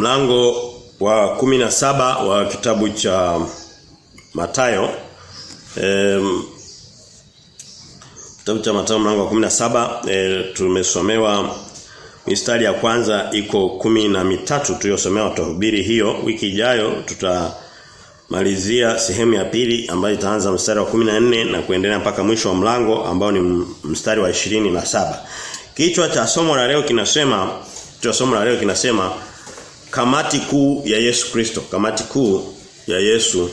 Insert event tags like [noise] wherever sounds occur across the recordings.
mlango wa kumi na saba wa kitabu cha Matayo eh, kitabu cha Matayo mlango wa 17 e, tumesomewa mistari ya kwanza iko kumi na mitatu tuliyosomewa tuhubiri hiyo. Wiki ijayo tutamalizia sehemu ya pili ambayo itaanza mstari wa 14 na kuendelea mpaka mwisho wa mlango ambao ni mstari wa ishirini na saba. Kichwa cha somo la leo kinasema cha somo la leo kinasema kamati kuu ya Yesu Kristo kamati kuu ya Yesu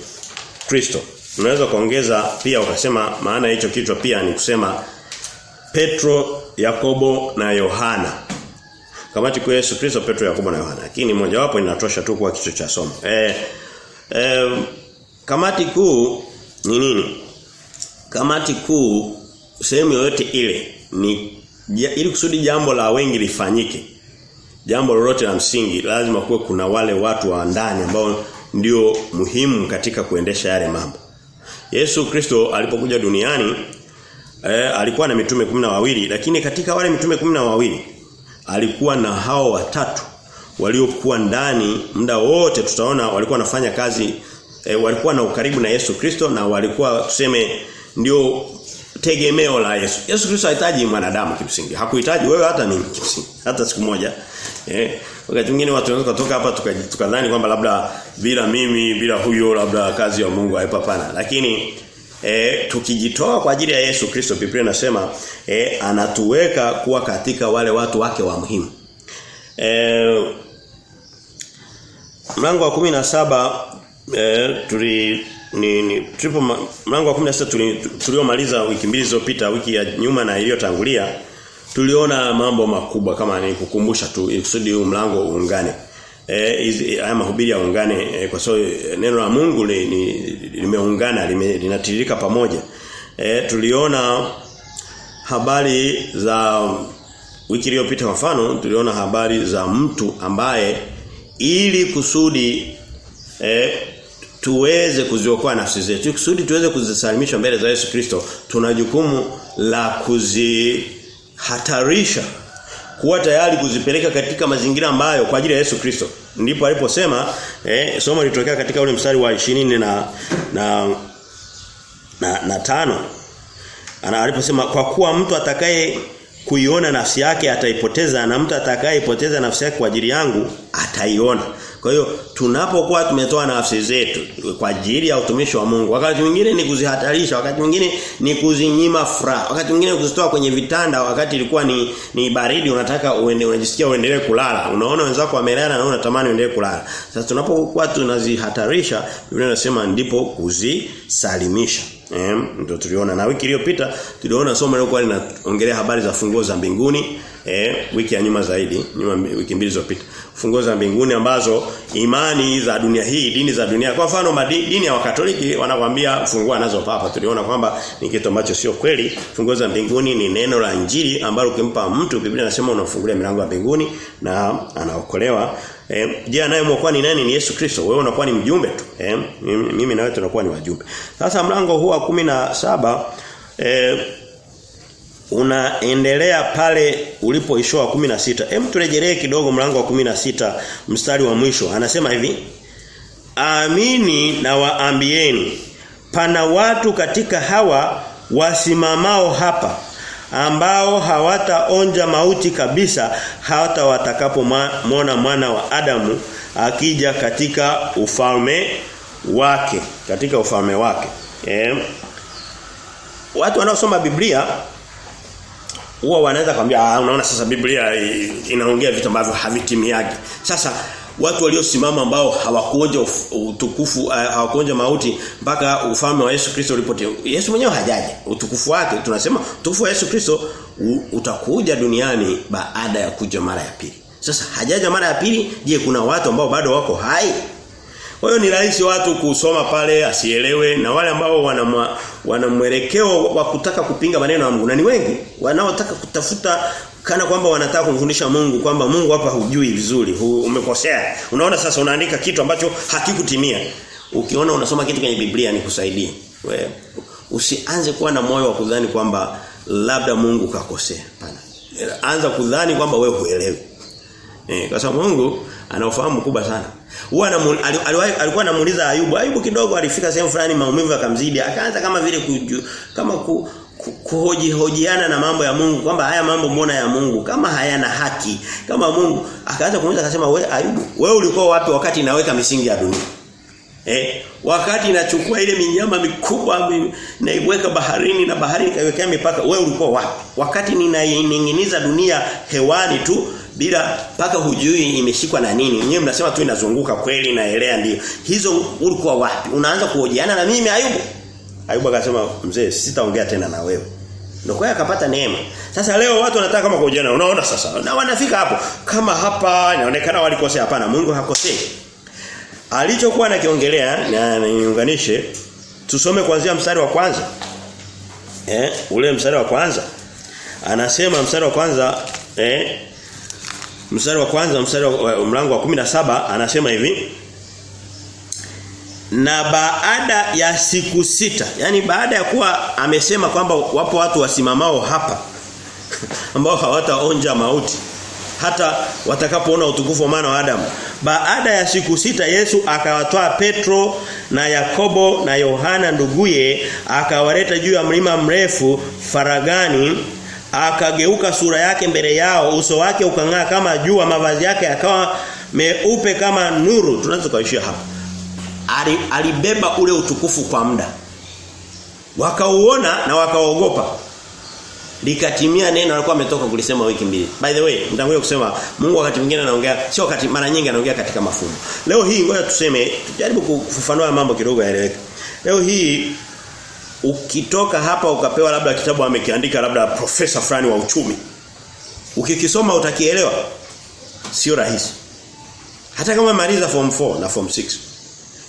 Kristo unaweza kuongeza pia ukasema maana hicho kichwa pia ni kusema Petro, Yakobo na Yohana. Kamati kuu ya Yesu Kristo, Petro, Yakobo na Yohana. Lakini mojawapo inatosha tu kwa kichwa cha somo. Eh, eh kamati kuu ni nini? Kamati kuu sehemu yoyote ile ni ili kusudi jambo la wengi lifanyike. Jambo lolote la msingi lazima kuwe kuna wale watu wa ndani ambao ndio muhimu katika kuendesha yale mambo. Yesu Kristo alipokuja duniani eh, alikuwa na mitume kumi wawili lakini katika wale mitume kumi wawili alikuwa na hao watatu waliokuwa ndani muda wote tutaona walikuwa wanafanya kazi eh, walikuwa na ukaribu na Yesu Kristo na walikuwa tuseme ndio tegemeo la Yesu. Yesu Kristo hahitaji mwanadamu kimsingi. Hakuhitaji wewe hata mimi kimsingi. Hata siku moja. Eh, wakati mwingine watu wanaweza kutoka hapa tukadhani kwamba labda bila mimi, bila huyo labda kazi ya Mungu haipo hapana. Lakini e, tukijitoa kwa ajili ya Yesu Kristo Biblia inasema e, anatuweka kuwa katika wale watu wake wa muhimu. E, mlango wa 17 e, tuli ni, ni tulipo mlango wa 16 tuliomaliza tuli wiki mbili zilizopita wiki ya nyuma na iliyotangulia tuliona mambo makubwa kama nikukumbusha tu ikusudi huu mlango uungane. Eh haya mahubiri yaungane e, kwa sababu neno la Mungu limeungana li, li linatiririka pamoja. E, tuliona habari za wiki iliyopita kwa mfano tuliona habari za mtu ambaye ili kusudi e, tuweze kuziokoa nafsi zetu kusudi tuweze kuzisalimisha mbele za Yesu Kristo tuna jukumu la kuzihatarisha kuwa tayari kuzipeleka katika mazingira ambayo kwa ajili ya Yesu Kristo ndipo aliposema eh, somo litokea katika ule mstari wa 20 na na na, na tano ana aliposema kwa kuwa mtu atakaye kuiona nafsi yake ataipoteza na mtu atakayepoteza nafsi yake kwa ajili yangu ataiona. Kwa hiyo tunapokuwa tumetoa nafsi zetu kwa ajili ya utumishi wa Mungu, wakati mwingine ni kuzihatarisha, wakati mwingine ni kuzinyima furaha, wakati mwingine kuzitoa kwenye vitanda wakati ilikuwa ni ni baridi unataka uende unajisikia uendelee kulala. Unaona wenzako wamelala na unatamani uendelee kulala. Sasa tunapokuwa tunazihatarisha, Biblia inasema ndipo kuzisalimisha. Eh, ndio tuliona na wiki iliyopita tuliona somo lilikuwa linaongelea habari za funguo za mbinguni eh, wiki ya nyuma zaidi nyuma wiki mbili zilizopita funguo za mbinguni ambazo imani za dunia hii dini za dunia kwa mfano dini ya wakatoliki wanakuambia funguo anazo papa tuliona kwamba ni kitu ambacho sio kweli funguo za mbinguni ni neno la injili ambalo ukimpa mtu Biblia inasema unafungulia milango ya mbinguni na anaokolewa Eh, je anayemwokoa ni nani? Ni Yesu Kristo. Wewe unakuwa ni mjumbe tu. Eh, mimi na wewe tunakuwa ni wajumbe. Sasa mlango huu wa 17 eh unaendelea pale ulipoishoa 16. Hem turejelee kidogo mlango wa 16 mstari wa mwisho. Anasema hivi: Amini na waambieni pana watu katika hawa wasimamao hapa ambao hawataonja mauti kabisa hata watakapomwona mwana wa Adamu akija katika ufalme wake katika ufalme wake eh watu wanaosoma Biblia huwa wanaweza kwambia ah unaona sasa Biblia inaongea vitu ambavyo havitimiagi sasa watu waliosimama ambao hawakuonja utukufu uh, hawakuonja mauti mpaka ufalme wa Yesu Kristo ulipotea. Yesu mwenyewe hajaje. Utukufu wake tunasema utukufu wa Yesu Kristo utakuja duniani baada ya kuja mara ya pili. Sasa hajaja mara ya pili, je, kuna watu ambao bado wako hai? Kwa hiyo ni rahisi watu kusoma pale asielewe na wale ambao wana mwelekeo wa kutaka kupinga maneno ya Mungu na ni wengi wanaotaka kutafuta kana kwamba wanataka kumfundisha Mungu kwamba Mungu hapa hujui vizuri, umekosea. Unaona sasa unaandika kitu ambacho hakikutimia. Ukiona unasoma kitu kwenye Biblia nikusaidie. Wewe usianze kuwa na moyo wa kudhani kwamba labda Mungu kakosea. Anza kudhani kwamba wewe huelewi. Eh, kwa sababu Mungu ana ufahamu mkubwa sana. Huwa alikuwa anamuuliza Ayubu, Ayubu kidogo alifika sehemu fulani maumivu yakamzidi. akaanza kama vile kuju, kama ku, ku, kuhoji hojiana na mambo ya Mungu kwamba haya mambo mbona ya Mungu kama hayana haki kama Mungu akaanza kumuuliza akasema we Ayubu wewe ulikuwa wapi wakati inaweka misingi ya dunia Eh, wakati inachukua ile minyama mikubwa naiweka baharini na bahari ikaiwekea mipaka wewe ulikuwa wapi wakati ninaininginiza dunia hewani tu bila paka hujui imeshikwa na nini Wenyewe mnasema tu inazunguka kweli naelea ndio hizo ulikuwa wapi unaanza kuhojiana na mimi Ayubu Ayubu akasema mzee sitaongea tena na wewe ndio kwa akapata neema. Sasa leo watu wanataka kama kuhojiana unaona sasa na wanafika hapo kama hapa inaonekana walikosea hapana Mungu hakosei. Alichokuwa anakiongelea na niunganishe tusome kuanzia mstari wa kwanza. Eh, ule mstari wa kwanza. Anasema mstari wa kwanza eh mstari wa kwanza mstari wa mlango wa 17 anasema hivi. Na baada ya siku sita yani baada ya kuwa amesema kwamba wapo watu wasimamao hapa [laughs] ambao hawataonja mauti hata watakapoona utukufu wa mwana wa Adamu. Baada ya siku sita Yesu akawatoa Petro na Yakobo na Yohana nduguye akawaleta juu ya mlima mrefu faragani akageuka sura yake mbele yao uso wake ukang'aa kama jua mavazi yake yakawa meupe kama nuru. Tunaweza kuishia hapa. Alibeba ule utukufu kwa muda. Wakauona na wakaogopa. Likatimia neno alikuwa ametoka kulisema wiki mbili. By the way ndangoe kusema Mungu wakati mwingine anaongea sio wakati mara nyingi anaongea katika mafumbo leo hii ngoja tuseme tujaribu kufafanua mambo kidogo yaeleweke. Leo hii ukitoka hapa ukapewa labda kitabu amekiandika labda profesa fulani wa uchumi ukikisoma utakielewa. Sio rahisi. Hata kama maliza form 4 na form 6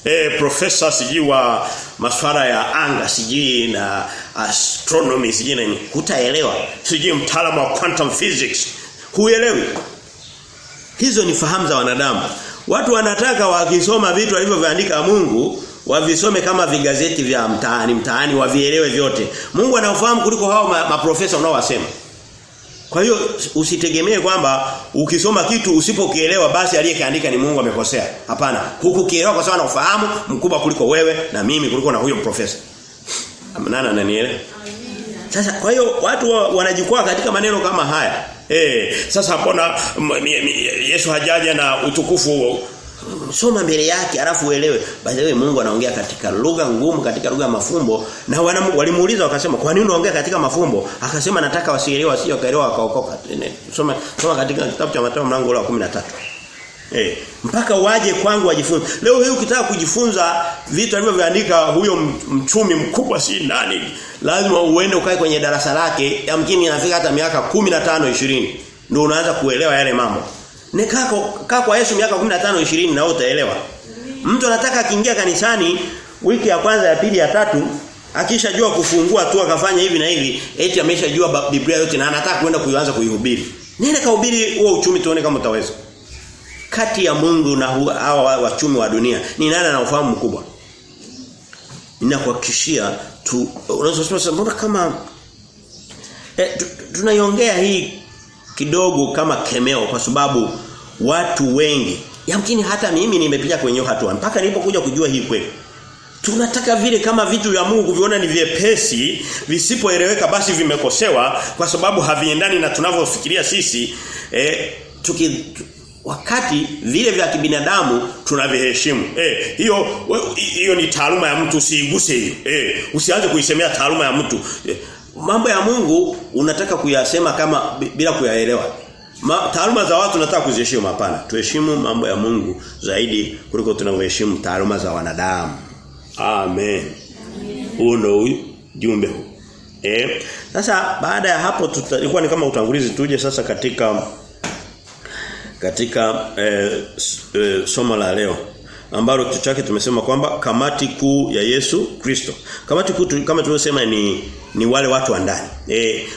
eh profesa sijui wa masuala ya anga sijui na astronomy siji na hutaelewa. Sijui mtaalamu wa quantum physics. Huelewi. Hizo ni fahamu za wanadamu. Watu wanataka wakisoma vitu alivyoviandika Mungu wavisome kama vigazeti vya mtaani mtaani wavielewe vyote Mungu anaofahamu kuliko hao maprofesa ma unaowasema kwa hiyo usitegemee kwamba ukisoma kitu usipokielewa basi aliyekiandika ni Mungu amekosea. Hapana. Hukukielewa kwa sababu ufahamu mkubwa kuliko wewe na mimi kuliko na huyo profesa. Nani ananielewa? Sasa kwa hiyo watu wa, wanajikwaa katika maneno kama haya. Eh, sasa mbona Yesu hajaja na utukufu soma mbele yake alafu uelewe. By the way Mungu anaongea katika lugha ngumu katika lugha ya mafumbo. Na walimuuliza wakasema kwa nini unaongea katika mafumbo? Akasema nataka wasielewe wasije wakaelewa wakaokoka. Soma soma katika kitabu cha Mathayo mlango wa 13 Eh, mpaka waje kwangu wajifunze. Leo hii ukitaka kujifunza vitu alivyoandika huyo mchumi mkubwa si nani, lazima uende ukae kwenye darasa lake, yamkini inafika hata miaka 15 20 ndio unaanza kuelewa yale mambo. Nekaa kaa kwa Yesu miaka 15 20 na utaelewa. Mtu anataka akiingia kanisani wiki ya kwanza ya pili ya tatu akishajua kufungua tu akafanya hivi na hivi eti ameshajua Biblia yote na anataka kwenda kuianza kuihubiri. Nenda kahubiri huo uchumi tuone kama utaweza. Kati ya Mungu na hawa wachumi wa dunia ni nani ana ufahamu mkubwa? Ninakuhakikishia tu unaweza kusema mbona kama eh, tunaiongea hii kidogo kama kemeo kwa sababu watu wengi yamkini hata mimi nimepiga kwenye hatua. Mpaka nilipokuja kujua hii kweli tunataka vile kama vitu vya Mungu viona ni vyepesi visipoeleweka basi vimekosewa kwa sababu haviendani na tunavyofikiria sisi eh, tuki wakati vile vya kibinadamu tunaviheshimu. Eh hiyo hiyo ni taaluma ya mtu usiiguse hiyo. Eh usianze kuisemea taaluma ya mtu. Eh, mambo ya Mungu unataka kuyasema kama bila kuyaelewa. Taaluma za watu nataka kuziheshimu hapana. Tuheshimu mambo ya Mungu zaidi kuliko tunavyoheshimu taaluma za wanadamu. Amen. Huo ndio jumbe huu. Eh, sasa baada ya hapo tulikuwa ni kama utangulizi tuje sasa katika katika eh, eh, somo la leo ambalo kichwa chake tumesema kwamba kamati kuu ya Yesu Kristo. Kamati kuu kama tulivyosema ni ni wale watu wa ndani. E,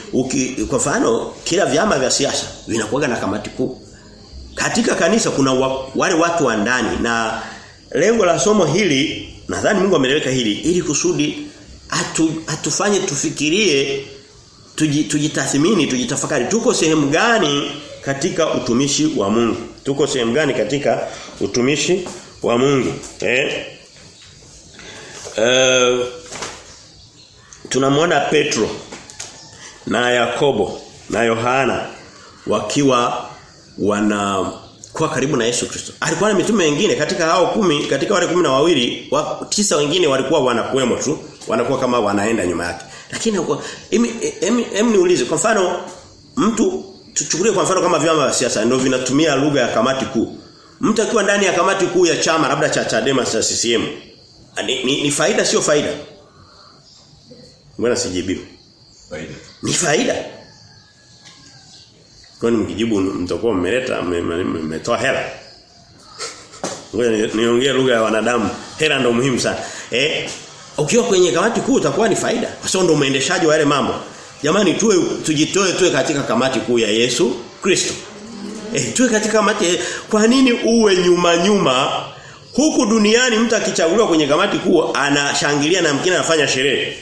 kwa mfano kila vyama vya siasa vinakuwa na kamati kuu. Katika kanisa kuna wa, wale watu wa ndani na lengo la somo hili nadhani Mungu ameliweka hili ili kusudi atu, atufanye tufikirie tujitathmini tujitafakari tuko sehemu gani katika utumishi wa Mungu. Tuko sehemu gani katika utumishi wa Mungu? Eh? Uh, tunamwona Petro na Yakobo na Yohana wakiwa wana kwa karibu na Yesu Kristo. Alikuwa na mitume wengine katika hao kumi, katika wale kumi na wawili, wa, tisa wengine walikuwa wanakuwemo tu, wanakuwa kama wanaenda nyuma yake. Lakini em niulize kwa mfano mtu tuchukulie kwa mfano kama vyama vya siasa ndio vinatumia lugha ya kamati kuu. Mtu akiwa ndani ya kamati kuu ya chama labda cha Chadema cha CCM ni, ni, ni faida sio faida? Mbona sijibiwi? Faida. Ni faida. Kwani mkijibu mtakuwa mmeleta mmetoa hela. Ngoja niongee lugha ya wanadamu. Hela ndio muhimu sana. Eh ukiwa kwenye kamati kuu utakuwa ni faida. Kwa sababu ndio muendeshaji wa yale mambo. Jamani tuwe tujitoe tuwe katika kamati kuu ya Yesu Kristo. Eh tuwe katika kamati kwa nini uwe nyuma nyuma huku duniani mtu akichaguliwa kwenye kamati kuu anashangilia na mkina anafanya sherehe.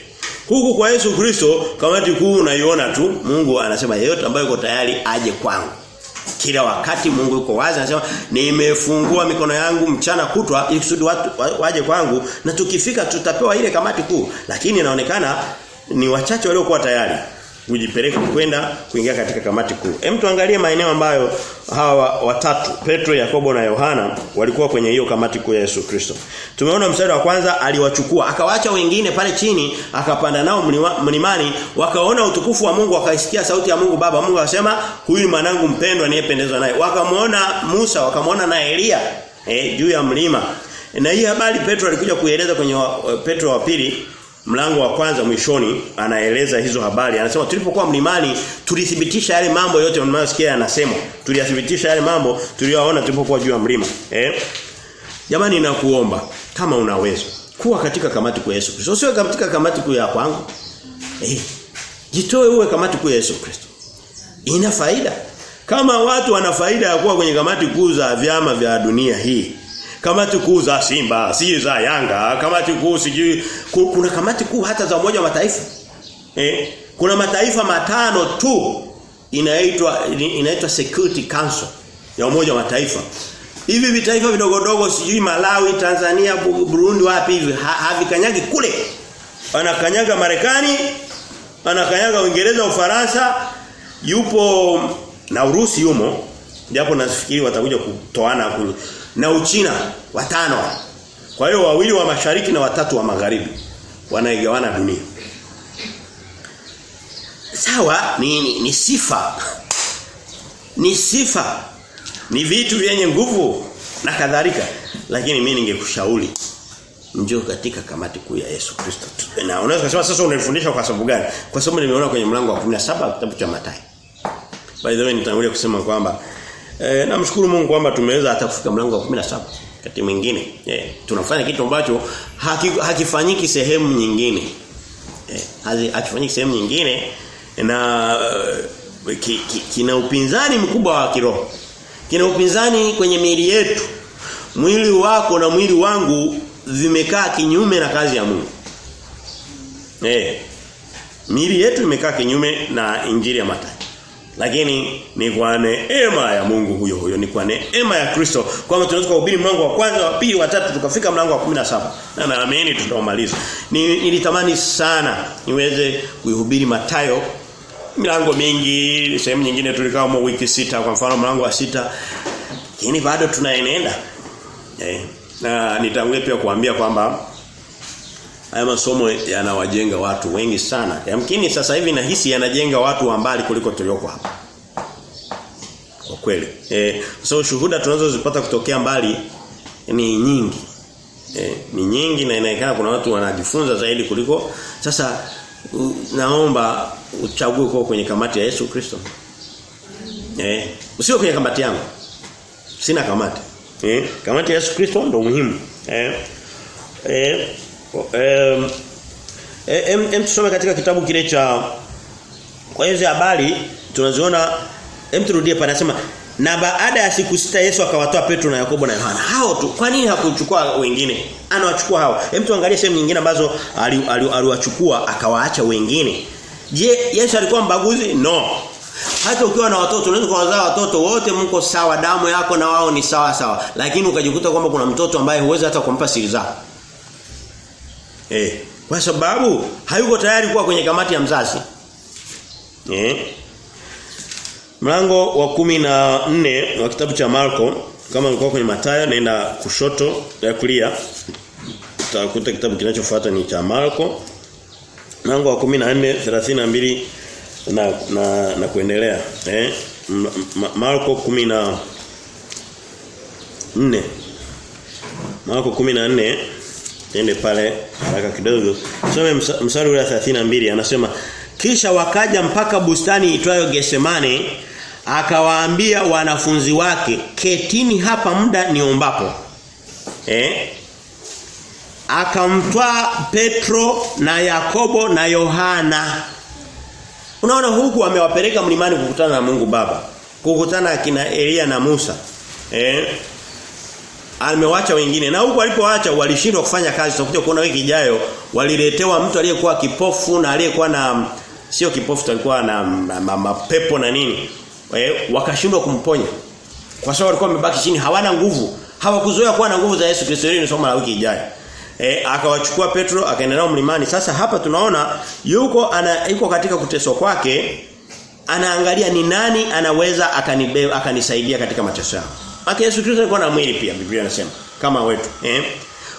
Huku kwa Yesu Kristo kamati kuu unaiona tu Mungu anasema yeyote ambaye yuko tayari aje kwangu. Kila wakati Mungu yuko wazi anasema nimefungua mikono yangu mchana kutwa ili kusudi watu waje kwangu na tukifika tutapewa ile kamati kuu lakini inaonekana ni wachache waliokuwa tayari kujipeleka kwenda kuingia katika kamati kuu. Hem tuangalie maeneo ambayo hawa watatu Petro, Yakobo na Yohana walikuwa kwenye hiyo kamati kuu ya Yesu Kristo. Tumeona mstari wa kwanza aliwachukua, akawaacha wengine pale chini, akapanda nao mlimani, wakaona utukufu wa Mungu, wakaisikia sauti ya Mungu Baba. Mungu akasema, "Huyu mwanangu mpendwa niyependezwa naye." Wakamwona Musa, wakamwona na Elia eh, juu ya mlima. Na hii habari Petro alikuja kuieleza kwenye wa, Petro wa pili mlango wa kwanza mwishoni anaeleza hizo habari. Anasema tulipokuwa mlimani tulithibitisha yale mambo yote mnayosikia anasema. tuliyathibitisha yale mambo tuliyoona tulipokuwa juu ya mlima. Eh? Jamani nakuomba kama unaweza kuwa katika kamati kwa Yesu Kristo. Usiwe katika kamati ya kwangu. Eh jitoe uwe kamati ya Yesu Kristo. Ina faida. Kama watu wana faida ya kuwa kwenye kamati kuu za vyama vya dunia hii kamati kuu za Simba, si za Yanga, kamati kuu sijui kuna kamati kuu hata za umoja wa mataifa. Eh, kuna mataifa matano tu inaitwa inaitwa Security Council ya umoja wa mataifa. Hivi vitaifa vidogodogo sijui Malawi, Tanzania, Burundi wapi hivi havikanyagi kule. Wanakanyaga Marekani, wanakanyaga Uingereza, Ufaransa, yupo na Urusi yumo. Japo nafikiri watakuja kutoana na Uchina watano. Kwa hiyo wawili wa mashariki na watatu wa magharibi wanaigawana dunia. Sawa ni, ni, ni sifa. Ni sifa. Ni vitu vyenye nguvu na kadhalika. Lakini mimi ningekushauri njoo katika kamati kuu ya Yesu Kristo. Na unaweza kusema sasa unanifundisha kwa sababu gani? Kwa sababu nimeona kwenye mlango wa 17 kitabu cha Mathayo. By the way nitangulia kusema kwamba E, namshukuru Mungu kwamba tumeweza hata kufika mlango wa 17 kati mwingine. E, tunafanya kitu ambacho haki, hakifanyiki sehemu nyingine. E, hakifanyiki sehemu nyingine na uh, ki, ki, kina upinzani mkubwa wa kiroho. Kina upinzani kwenye miili yetu. Mwili wako na mwili wangu vimekaa kinyume na kazi ya Mungu. Eh. Miili yetu imekaa kinyume na injili ya Mathayo. Lakini ni kwa neema ya Mungu huyo huyo ni kwa neema ya Kristo kwamba tunaweza kuhubiri mlango wa kwanza wa pili wa tatu tukafika mlango wa 17 na naamini tutaomaliza. Ni, nilitamani sana niweze kuihubiri Matayo milango mingi sehemu nyingine tulikaa kwa wiki sita kwa mfano mlango wa sita lakini bado tunaenenda. Eh, na nitangulia pia kuambia kwamba haya masomo yanawajenga watu wengi sana. Yamkini sasa hivi nahisi yanajenga watu wa mbali kuliko tulioko hapa. Kwa kweli. Eh, so shuhuda tunazozipata kutokea mbali ni nyingi. Eh, ni nyingi na inaonekana kuna watu wanajifunza zaidi kuliko sasa naomba uchague kwa kwenye kamati ya Yesu Kristo. Eh, usio kwenye kamati yangu. Sina kamati. Eh, kamati ya Yesu Kristo ndio muhimu. Eh, eh em em, tusome katika kitabu kile cha kwa hizo habari tunaziona em turudie pale anasema na baada ya siku sita Yesu akawatoa Petro na Yakobo na Yohana. Hao tu. Kwa nini hakuchukua wengine? Anawachukua hao. Hem tuangalie sehemu nyingine ambazo aliwachukua ali, ali akawaacha wengine. Je, Yesu alikuwa mbaguzi? No. hata ukiwa na watoto unaweza kuwazaa watoto wote mko sawa damu yako na wao ni sawa sawa lakini ukajikuta kwamba kuna mtoto ambaye huwezi hata kumpa siri zako eh. Kwa sababu hayuko tayari kuwa kwenye kamati ya mzazi. Eh. Mlango wa kumi na nne wa kitabu cha Marko kama ulikuwa kwenye Mathayo naenda kushoto ya kulia. Utakuta kitabu kinachofuata ni cha Marko. Mlango wa 14 32 na na na kuendelea. Eh. Marko 10 na 4 Marko 14 Tende pale haraka kidogo. Some mstari wa 32 anasema kisha wakaja mpaka bustani itwayo Getsemane akawaambia wanafunzi wake ketini hapa muda niombapo. Eh? Akamtwaa Petro na Yakobo na Yohana. Unaona huku amewapeleka mlimani kukutana na Mungu Baba. Kukutana akina Elia na Musa. Eh? Amewacha wengine. Na huko alipoacha walishindwa kufanya kazi. Tutakuja kuona wiki ijayo waliletewa mtu aliyekuwa kipofu na aliyekuwa na sio kipofu alikuwa na mapepo na nini. E, wakashindwa kumponya. Kwa sababu walikuwa wamebaki chini hawana nguvu. Hawakuzoea kuwa na nguvu za Yesu Kristo. Ni somo la wiki ijayo. E, akawachukua Petro akaenda nao mlimani. Sasa hapa tunaona yuko ana yuko katika kuteswa kwake. Anaangalia ni nani anaweza akanibeba akanisaidia katika mateso yangu Maka Yesu Kristo alikuwa na mwili pia Biblia inasema kama wetu. Eh?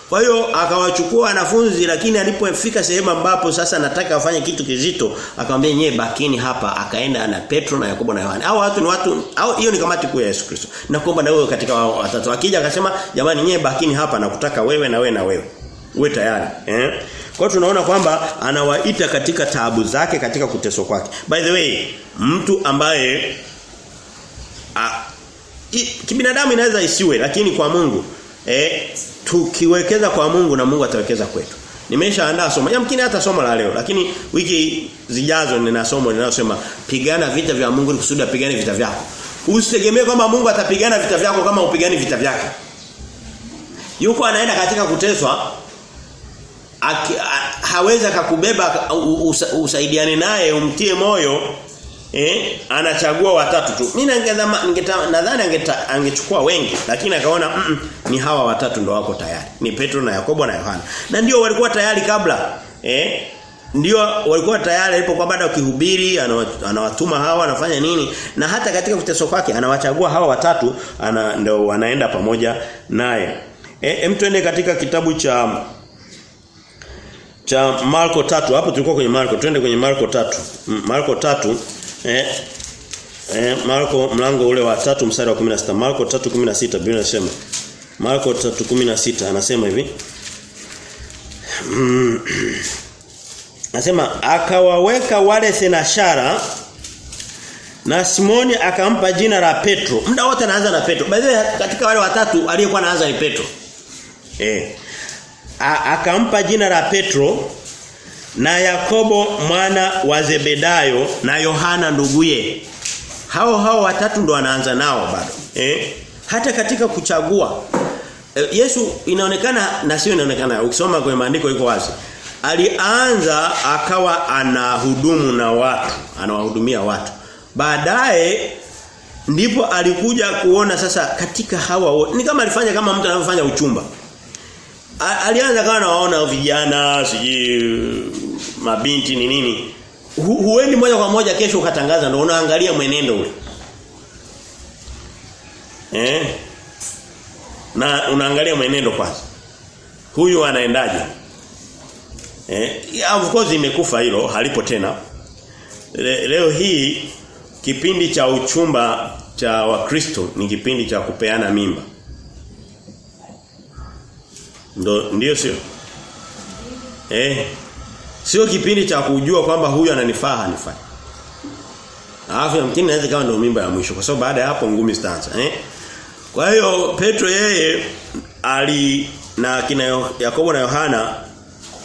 Kwa hiyo akawachukua wanafunzi lakini alipofika sehemu ambapo sasa nataka afanye kitu kizito akamwambia nyewe bakini hapa akaenda na Petro na Yakobo na Yohana. Hao watu ni watu au hiyo ni kamati kuu ya Yesu Kristo. Nakuomba na wewe katika watatu. Akija akasema jamani nyewe bakini hapa na kutaka wewe na wewe na wewe. Uwe tayari. Eh? Kwa tunaona kwamba anawaita katika taabu zake katika kuteswa kwake. By the way, mtu ambaye kibinadamu inaweza isiwe lakini kwa Mungu eh tukiwekeza kwa Mungu na Mungu atawekeza kwetu. Nimeshaandaa somo. Yamkini hata somo la leo lakini wiki zijazo nina somo linalosema pigana vita vya Mungu kusudi apigane vita vyako. Usitegemee kwamba Mungu atapigana vita vyako kama upigani vita vyake. Yuko anaenda katika kuteswa hawezi akakubeba usaidiane naye umtie moyo eh? Anachagua watatu tu. Mimi nadhani angechukua wengi lakini akaona mm -mm, ni hawa watatu ndo wako tayari. Ni Petro na Yakobo na Yohana. Na ndio walikuwa tayari kabla eh? Ndio walikuwa tayari alipokuwa baada ukihubiri anawatuma hawa anafanya nini. Na hata katika kuteso kwake anawachagua hawa watatu ana ndio wanaenda pamoja naye. Eh em twende katika kitabu cha cha Marko tatu. Hapo tulikuwa kwenye Marko. Twende kwenye Marko tatu. Marko tatu Eh, eh Marko mlango ule wa 3 mstari wa 16 Marko 3:16 Biblia inasema Marko 3:16 anasema hivi mm, [clears throat] Anasema akawaweka wale senashara na Simoni akampa jina la Petro. Muda wote anaanza na Petro. Way katika wale watatu aliyekuwa anaanza ni Petro. Eh. akampa jina la Petro na Yakobo mwana wa Zebedayo na Yohana nduguye. Hao hao watatu ndo anaanza nao bado. Eh? Hata katika kuchagua eh, Yesu inaonekana na sio inaonekana ukisoma kwenye maandiko iko wazi. Alianza akawa anahudumu na watu, anawahudumia watu. Baadaye ndipo alikuja kuona sasa katika hawa ni kama alifanya kama mtu anayofanya uchumba alianza kama nawaona vijana siji mabinti ni nini. Hu, huendi moja kwa moja kesho ukatangaza ndio unaangalia mwenendo ule. Eh? Na unaangalia mwenendo kwanza. Huyu anaendaje? Eh? Of course imekufa hilo halipo tena. Le, leo hii kipindi cha uchumba cha wakristo ni kipindi cha kupeana mimba Ndo ndio sio? Eh. Sio kipindi cha kujua kwamba huyu ananifaa hanifai. Alafu yamkini naweza kama ndio mimba ya mwisho kwa sababu baada ya hapo ngumi zitaanza, eh? Kwa hiyo Petro yeye ali na kina Yakobo na Yohana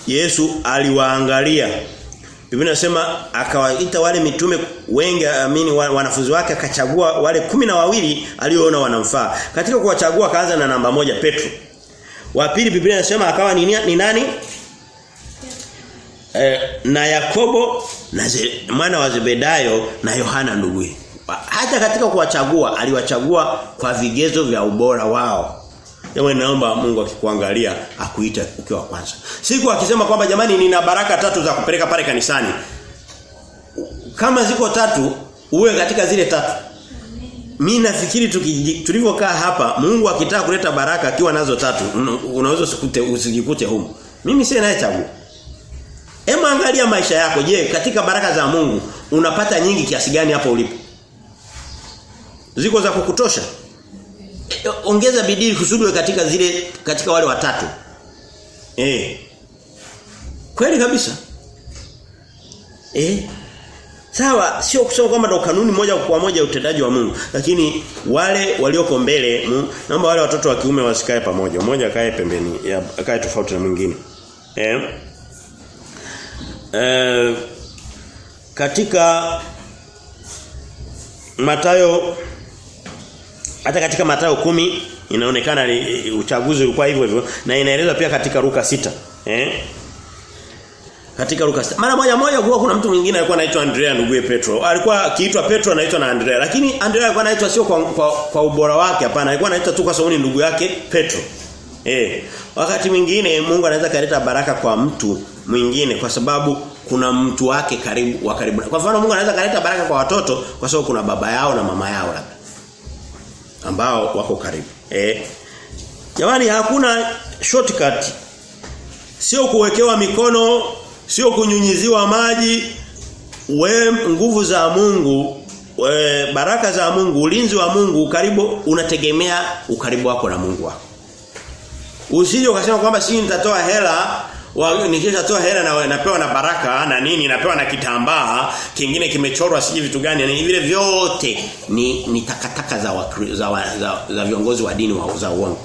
Yesu aliwaangalia. Biblia inasema akawaita wale mitume wengi amini wanafunzi wake akachagua wale kumi na wawili alioona wanamfaa. Katika kuwachagua akaanza na namba moja Petro. Wa pili Biblia inasema akawa ni, ni nani? Eh, na Yakobo na ze, mwana wa Zebedayo na Yohana nduguye. hata katika kuwachagua aliwachagua kwa vigezo vya ubora wao. Yawe naomba Mungu akikuangalia akuita ukiwa kwanza. Siku akisema kwamba jamani nina baraka tatu za kupeleka pale kanisani. Kama ziko tatu uwe katika zile tatu. Mimi nafikiri tulivyokaa hapa Mungu akitaka kuleta baraka akiwa nazo tatu unaweza usikute usijikute humo. Mimi si naye chagua. Hebu angalia maisha yako. Je, katika baraka za Mungu unapata nyingi kiasi gani hapo ulipo? Ziko za kukutosha? Ongeza bidii kusudi katika zile katika wale watatu. Eh. Kweli kabisa. Eh. Sawa, sio kusema kwamba ndo kanuni moja kwa moja utendaji wa Mungu, lakini wale walioko mbele, naomba wale watoto wa kiume wasikae pamoja. Mmoja akae pembeni, akae tofauti na mwingine. Eh? Eh, katika Matayo hata katika Matayo kumi inaonekana uchaguzi ulikuwa hivyo hivyo na inaelezwa pia katika Luka sita eh katika Luka mara moja moja kulikuwa kuna mtu mwingine alikuwa anaitwa Andrea nduguye Petro alikuwa akiitwa Petro anaitwa na Andrea lakini Andrea alikuwa anaitwa sio kwa, kwa, kwa ubora wake hapana alikuwa anaitwa tu kwa sababu ni ndugu yake Petro eh wakati mwingine Mungu anaweza kaleta baraka kwa mtu mwingine kwa sababu kuna mtu wake karibu wa karibu. Kwa mfano Mungu anaweza kaleta baraka kwa watoto kwa sababu kuna baba yao na mama yao labda ambao wako karibu. Eh. Jamani hakuna shortcut. Sio kuwekewa mikono, sio kunyunyiziwa maji. We nguvu za Mungu, we, baraka za Mungu, ulinzi wa Mungu, ukaribu unategemea ukaribu wako na Mungu wako. Usije ukasema kwamba si nitatoa hela nikishatoa hela na napewa na baraka na nini napewa na kitambaa kingine kimechorwa siji vitu gani vile vyote ni ni takataka za, wa, za, wa, za za viongozi wa dini wa za uongo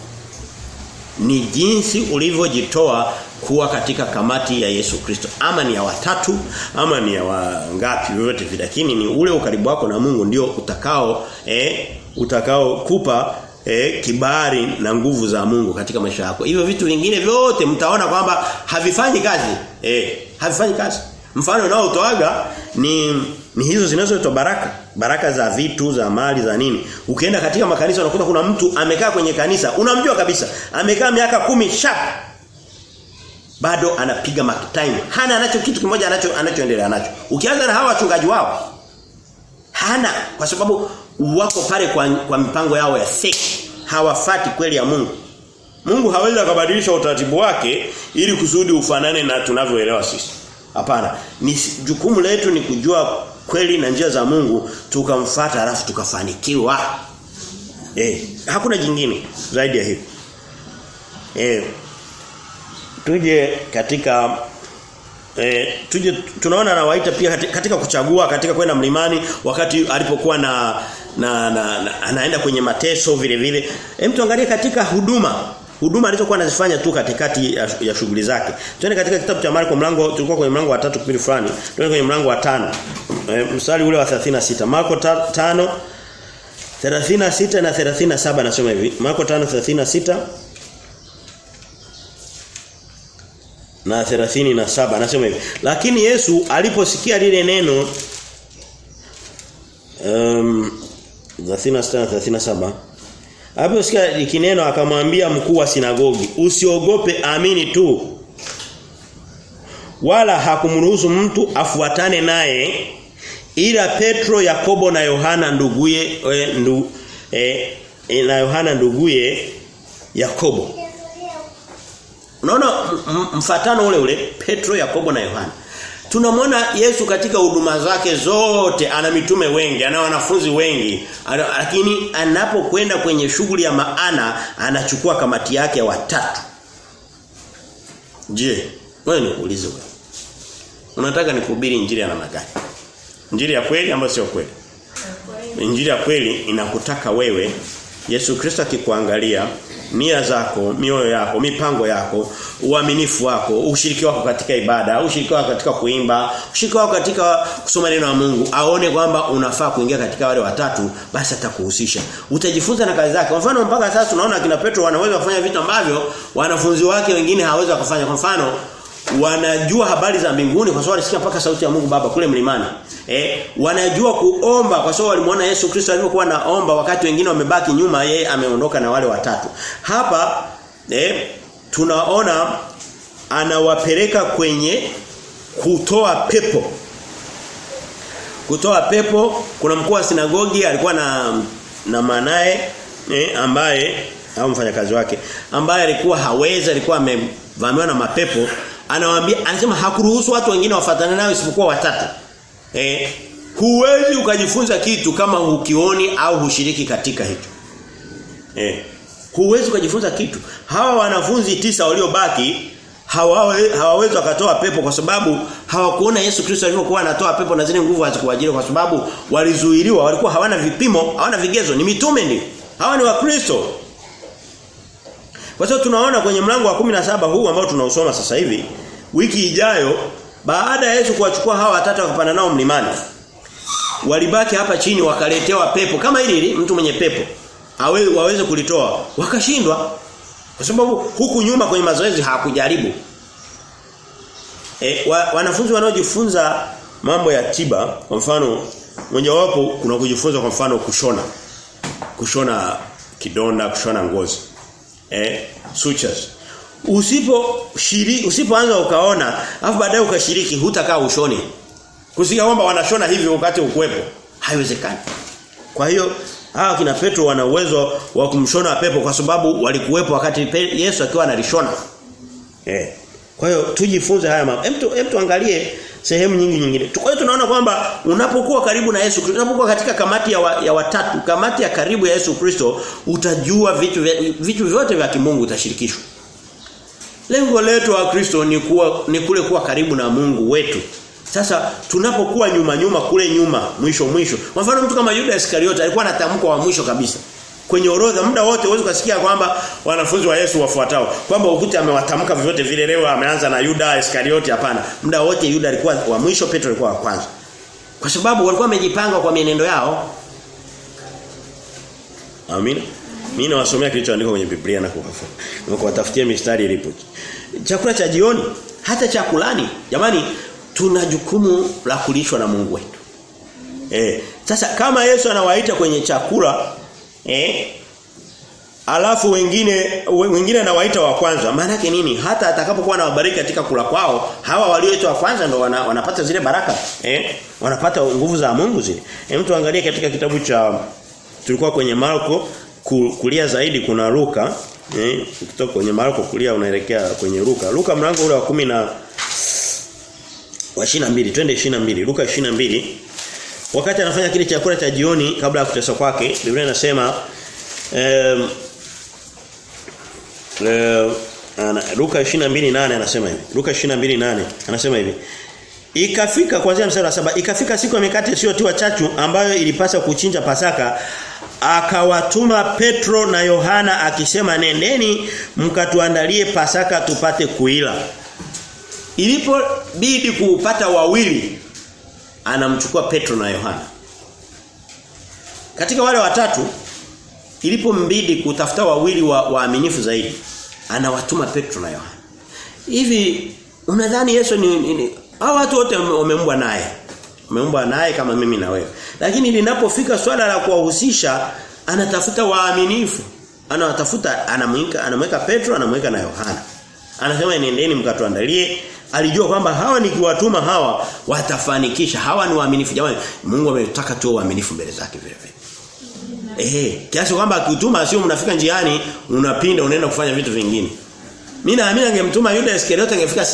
ni jinsi ulivyojitoa kuwa katika kamati ya Yesu Kristo ama ni ya watatu ama ni ya wangapi wote lakini ni ule ukaribu wako na Mungu ndio utakao eh utakao kupa eh, kibari na nguvu za Mungu katika maisha yako. Hivyo vitu vingine vyote mtaona kwamba havifanyi kazi. Eh, havifanyi kazi. Mfano nao utoaga ni ni hizo zinazoitwa baraka. Baraka za vitu, za mali, za nini. Ukienda katika makanisa unakuta kuna mtu amekaa kwenye kanisa, unamjua kabisa. Amekaa miaka kumi sharp. Bado anapiga mark time. Hana anacho kitu kimoja anacho anachoendelea nacho. Ukianza na hawa wachungaji wao hana kwa sababu wako pale kwa, kwa mipango yao ya seki. hawafati kweli ya Mungu Mungu hawezi akabadilisha utaratibu wake ili kusudi ufanane na tunavyoelewa sisi hapana ni jukumu letu ni kujua kweli na njia za Mungu tukamfuata alafu tukafanikiwa eh hakuna jingine zaidi ya hiyo. eh tuje katika E, tuje tunaona anawaita pia katika kuchagua katika kwenda mlimani wakati alipokuwa na, na, na, na anaenda kwenye mateso vile vile. Hem tuangalie katika huduma. Huduma alizokuwa anazifanya tu katikati ya, ya shughuli zake. Twende katika kitabu cha Marko mlango tulikuwa kwenye mlango wa 3 kipindi fulani. Twende kwenye mlango wa 5. E, mstari ule wa 36. Marko 5 36 na 37 nasema hivi. Marko 5:36 na 37 anasema hivi. Lakini Yesu aliposikia lile neno um 36 37 aliposikia likineno akamwambia mkuu wa sinagogi usiogope amini tu wala hakumruhusu mtu afuatane naye ila Petro Yakobo na Yohana nduguye e, ndu, e, na Yohana nduguye Yakobo Unaona mfatano ule ule Petro, Yakobo na Yohana. Tunamwona Yesu katika huduma zake zote ana mitume wengi, ana wanafunzi wengi, ana, lakini anapokwenda kwenye shughuli ya maana anachukua kamati yake ya watatu. Je, wewe niulize wewe. Unataka nikuhubiri injili ya namna gani? Injili ya kweli ambayo sio kweli? Injili ya kweli inakutaka wewe Yesu Kristo akikuangalia nia zako, mioyo yako, mipango yako, uaminifu wako, ushiriki wako katika ibada, ushiriki wako katika kuimba, ushiriki wako katika kusoma neno la Mungu, aone kwamba unafaa kuingia katika wale watatu, basi atakuhusisha. Utajifunza na kazi zake. Kwa mfano mpaka sasa tunaona kina Petro wanaweza kufanya vitu ambavyo wanafunzi wake wengine hawawezi kufanya. Kwa mfano wanajua habari za mbinguni kwa sababu walisikia mpaka sauti ya Mungu Baba kule mlimani. Eh, wanajua kuomba kwa sababu walimuona Yesu Kristo alipokuwa naomba wakati wengine wamebaki nyuma yeye ameondoka na wale watatu. Hapa eh, tunaona anawapeleka kwenye kutoa pepo. Kutoa pepo kuna mkuu wa sinagogi alikuwa na na manaye eh, ambaye au mfanyakazi wake ambaye alikuwa hawezi alikuwa amevamiwa na mapepo anawaambia anasema hakuruhusu watu wengine wafuatane nao isipokuwa watatu. Eh, huwezi ukajifunza kitu kama hukioni au hushiriki katika hicho. Eh, huwezi ukajifunza kitu. Hawa wanafunzi tisa waliobaki hawawe, hawawezi wakatoa pepo kwa sababu hawakuona Yesu Kristo alivyokuwa anatoa pepo na zile nguvu hazikuwajili kwa sababu walizuiliwa walikuwa hawana vipimo hawana vigezo ni mitume ndio hawa ni wakristo kwa sababu tunaona kwenye mlango wa 17 huu ambao tunausoma sasa hivi wiki ijayo baada ya Yesu kuwachukua hawa watatu akapanda nao mlimani walibaki hapa chini wakaletewa pepo. Kama hili ili mtu mwenye pepo awe, waweze kulitoa. Wakashindwa. Kwa sababu huku nyuma kwenye mazoezi hakujaribu. e, wa, wanafunzi wanaojifunza mambo ya tiba kwa mfano mojawapo kuna kujifunza kwa mfano kushona. Kushona kidonda kushona ngozi. Eh sutures usipo shiri usipoanza ukaona afu baadaye ukashiriki hutakaa ushoni kusikia kwamba wanashona hivi wakati ukwepo haiwezekani. Kwa hiyo hawa kina Petro wana uwezo wa kumshona pepo kwa sababu walikuwepo wakati Yesu akiwa analishona. Eh. Kwa hiyo tujifunze haya mambo. Hem tuangalie sehemu nyingi nyingine. Kwa hiyo tunaona kwamba unapokuwa karibu na Yesu Kristo unapokuwa katika kamati ya, wa, ya watatu kamati ya karibu ya Yesu Kristo utajua vitu vitu vyote vya kimungu utashirikishwa Lengo letu wa Kristo ni kuwa ni kule kuwa karibu na Mungu wetu. Sasa tunapokuwa nyuma nyuma kule nyuma mwisho mwisho. Kwa mfano mtu kama Yuda Iskariote alikuwa anatamkwa wa mwisho kabisa. Kwenye orodha muda wote uweze kusikia kwamba wanafunzi wa Yesu wafuatao kwamba ukute amewatamka vyote vile leo ameanza na Yuda Iskariote hapana. Muda wote Yuda alikuwa wa mwisho Petro alikuwa wa kwanza. Kwa sababu walikuwa wamejipanga kwa mienendo yao. Amina. Mimi nawasomea kilichoandikwa kwenye Biblia na kuwatafutia mistari ilipo. Chakula cha jioni hata chakulani. Jamani tuna jukumu la kulishwa na Mungu wetu. Eh, sasa kama Yesu anawaita kwenye chakula eh alafu wengine wengine anawaita wa kwanza maana yake nini? Hata atakapokuwa anawabariki katika kula kwao hawa walioitwa wa kwanza ndo wana, wanapata zile baraka. Eh wanapata nguvu za Mungu zile. Eh mtu angalie katika kitabu cha tulikuwa kwenye Marko kulia zaidi kuna Luka eh ukitoka kwenye Marko kulia unaelekea kwenye Luka. Luka mlango ule wa kumi na wa 22 twende 22 Luka 22 wakati anafanya kile chakula cha jioni kabla ya kuteswa kwake Biblia inasema eh, eh, ana, Luka 22:8 anasema hivi Luka 22:8 anasema hivi Ikafika kuanzia mstari wa saba ikafika siku ya mikate isiyotiwa chachu ambayo ilipasa kuchinja Pasaka akawatuma Petro na Yohana akisema nendeni mkatuandalie Pasaka tupate kuila. Ilipobidi kupata wawili anamchukua Petro na Yohana. Katika wale watatu ilipombidi kutafuta wawili wa waaminifu zaidi anawatuma Petro na Yohana. Hivi unadhani Yesu ni, ni, ni hao watu wote wameumbwa naye. Wameumbwa naye kama mimi na wewe. Lakini linapofika swala la kuwahusisha anatafuta waaminifu. Anawatafuta anamweka anamweka Petro anamweka na Yohana. Anasema nendeni mkatuandalie. Alijua kwamba hawa nikiwatuma hawa watafanikisha. Hawa ni waaminifu. Jamani Mungu ametaka tuwe waaminifu mbele zake vile vile. Eh, kiasi kwamba akituma sio mnafika njiani unapinda unaenda kufanya vitu vingine. Mimi naamini angemtuma Yuda Iskariote angefika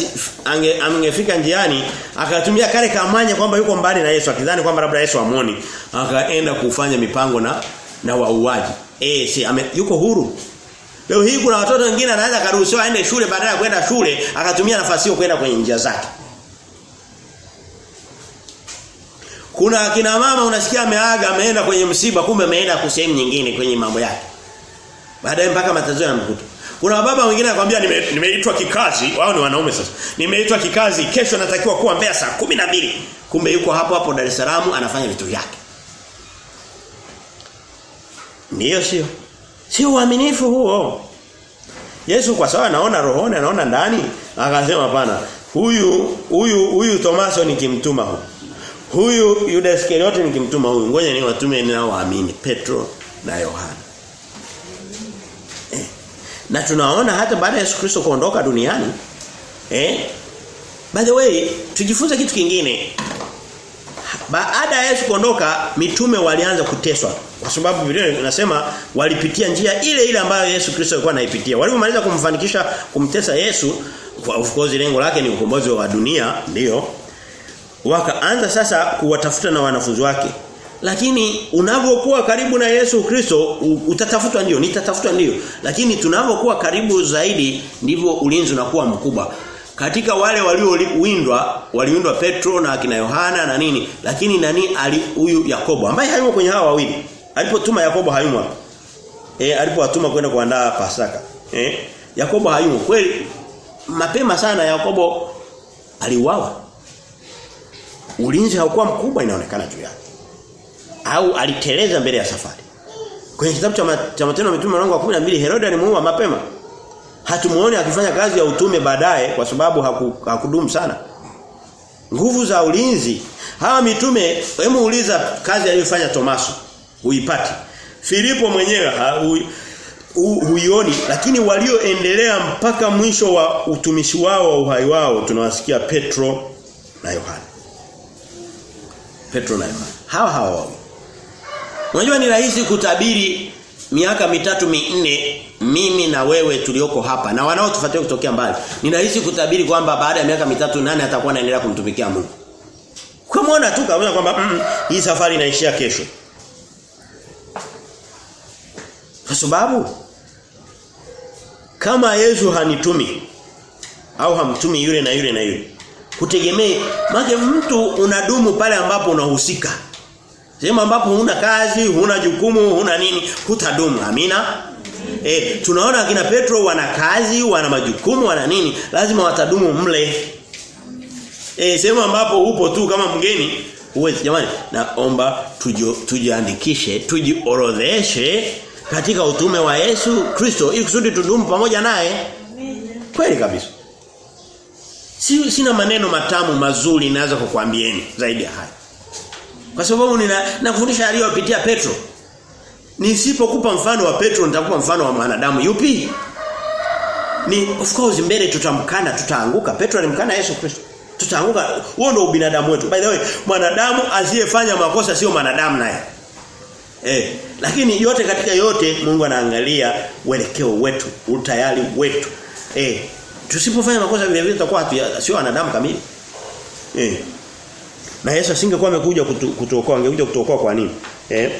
ange, angefika njiani akatumia kale kamanya kwamba yuko mbali na Yesu akidhani kwamba labda Yesu amuoni akaenda kufanya mipango na na wauaji. Eh si ame, yuko huru. Leo hii kuna watoto wengine anaweza karuhusiwa aende shule badala ya kwenda shule akatumia nafasi hiyo kwenda kwenye njia zake. Kuna akina mama unasikia ameaga ameenda kwenye msiba kumbe ameenda sehemu nyingine kwenye mambo yake. Baadaye mpaka matatizo yanamkuta. Kuna baba wengine anakuambia nimeitwa nime kikazi, wao ni wanaume sasa. Nimeitwa kikazi, kesho natakiwa kuwa Mbeya saa mbili Kumbe yuko hapo hapo Dar es Salaam anafanya vitu vyake. Ndiyo sio? Sio uaminifu huo. Yesu kwa sababu anaona rohoni, anaona ndani, akasema hapana. Huyu huyu huyu Tomaso nikimtuma huyu. huyu Yuda Iskariote nikimtuma huyu ngoja ni watume ninaowaamini Petro na Yohana. Na tunaona hata baada ya Yesu Kristo kuondoka duniani eh by the way tujifunze kitu kingine baada ya Yesu kuondoka mitume walianza kuteswa kwa sababu Biblia inasema walipitia njia ile ile ambayo Yesu Kristo alikuwa anaipitia. Walipomaliza kumfanikisha kumtesa Yesu, of course lengo lake ni ukombozi wa dunia, ndio Wakaanza sasa kuwatafuta na wanafunzi wake. Lakini unavyokuwa karibu na Yesu Kristo utatafutwa ndio, nitatafutwa ndio. Lakini tunavyokuwa karibu zaidi ndivyo ulinzi unakuwa mkubwa. Katika wale waliowindwa, waliwindwa Petro na akina Yohana na nini, lakini nani ali huyu Yakobo ambaye hayumo kwenye hawa wawili. Alipotuma Yakobo hayumo hapo. Eh alipowatuma kwenda kuandaa Pasaka. Eh Yakobo hayumo kweli. Mapema sana Yakobo aliuawa. Ulinzi haukuwa mkubwa inaonekana juu yake. Au aliteleza mbele ya safari. Kwenye kitabu cha Matendo ya Mitume mlango wa 12 Herode alimuua mapema. Hatumuone akifanya kazi ya utume baadaye kwa sababu haku, hakudumu sana. Nguvu za ulinzi. Hawa mitume hemu uliza kazi aliyofanya Tomaso huipati. Filipo mwenyewe huioni lakini walioendelea mpaka mwisho wa utumishi wao wa uhai wao tunawasikia Petro na Yohana. Petro na Yohana. Hawa hawa wao. Unajua ni rahisi kutabiri miaka mitatu minne mimi na wewe tulioko hapa na wanaotufuatia kutokea mbali. Ni rahisi kutabiri kwamba baada ya miaka mitatu nane atakuwa anaendelea kumtumikia Mungu. Kwa muona tu kaona kwamba mm, hii safari inaishia kesho. Kwa sababu kama Yesu hanitumi au hamtumi yule na yule na yule kutegemee maana mtu unadumu pale ambapo unahusika. Sehemu ambapo huna kazi, huna jukumu, huna nini, hutadumu. Amina. E, tunaona akina Petro wana kazi, wana majukumu, wana nini, lazima watadumu mle. Eh sehemu ambapo upo tu kama mgeni, huwezi jamani, naomba tujiandikishe, tujiorodheshe katika utume wa Yesu Kristo ili kusudi tudumu pamoja naye. Kweli kabisa. Si sina maneno matamu mazuri naweza kukwambieni zaidi ya haya. Kwa sababu nina nakufundisha aliyopitia Petro. Nisipokupa mfano wa Petro nitakupa mfano wa mwanadamu yupi? Ni of course mbele tutamkana tutaanguka. Petro alimkana Yesu Kristo. Tutaanguka. Huo ndio ubinadamu wetu. By the way, mwanadamu asiyefanya makosa sio mwanadamu naye. Eh, lakini yote katika yote Mungu anaangalia uelekeo wetu, utayari wetu. Eh, tusipofanya makosa vile vile tutakuwa sio wanadamu kamili. Eh. Na Yesu asingekuwa amekuja kutuokoa, angekuja kutuokoa kwa nini? Eh?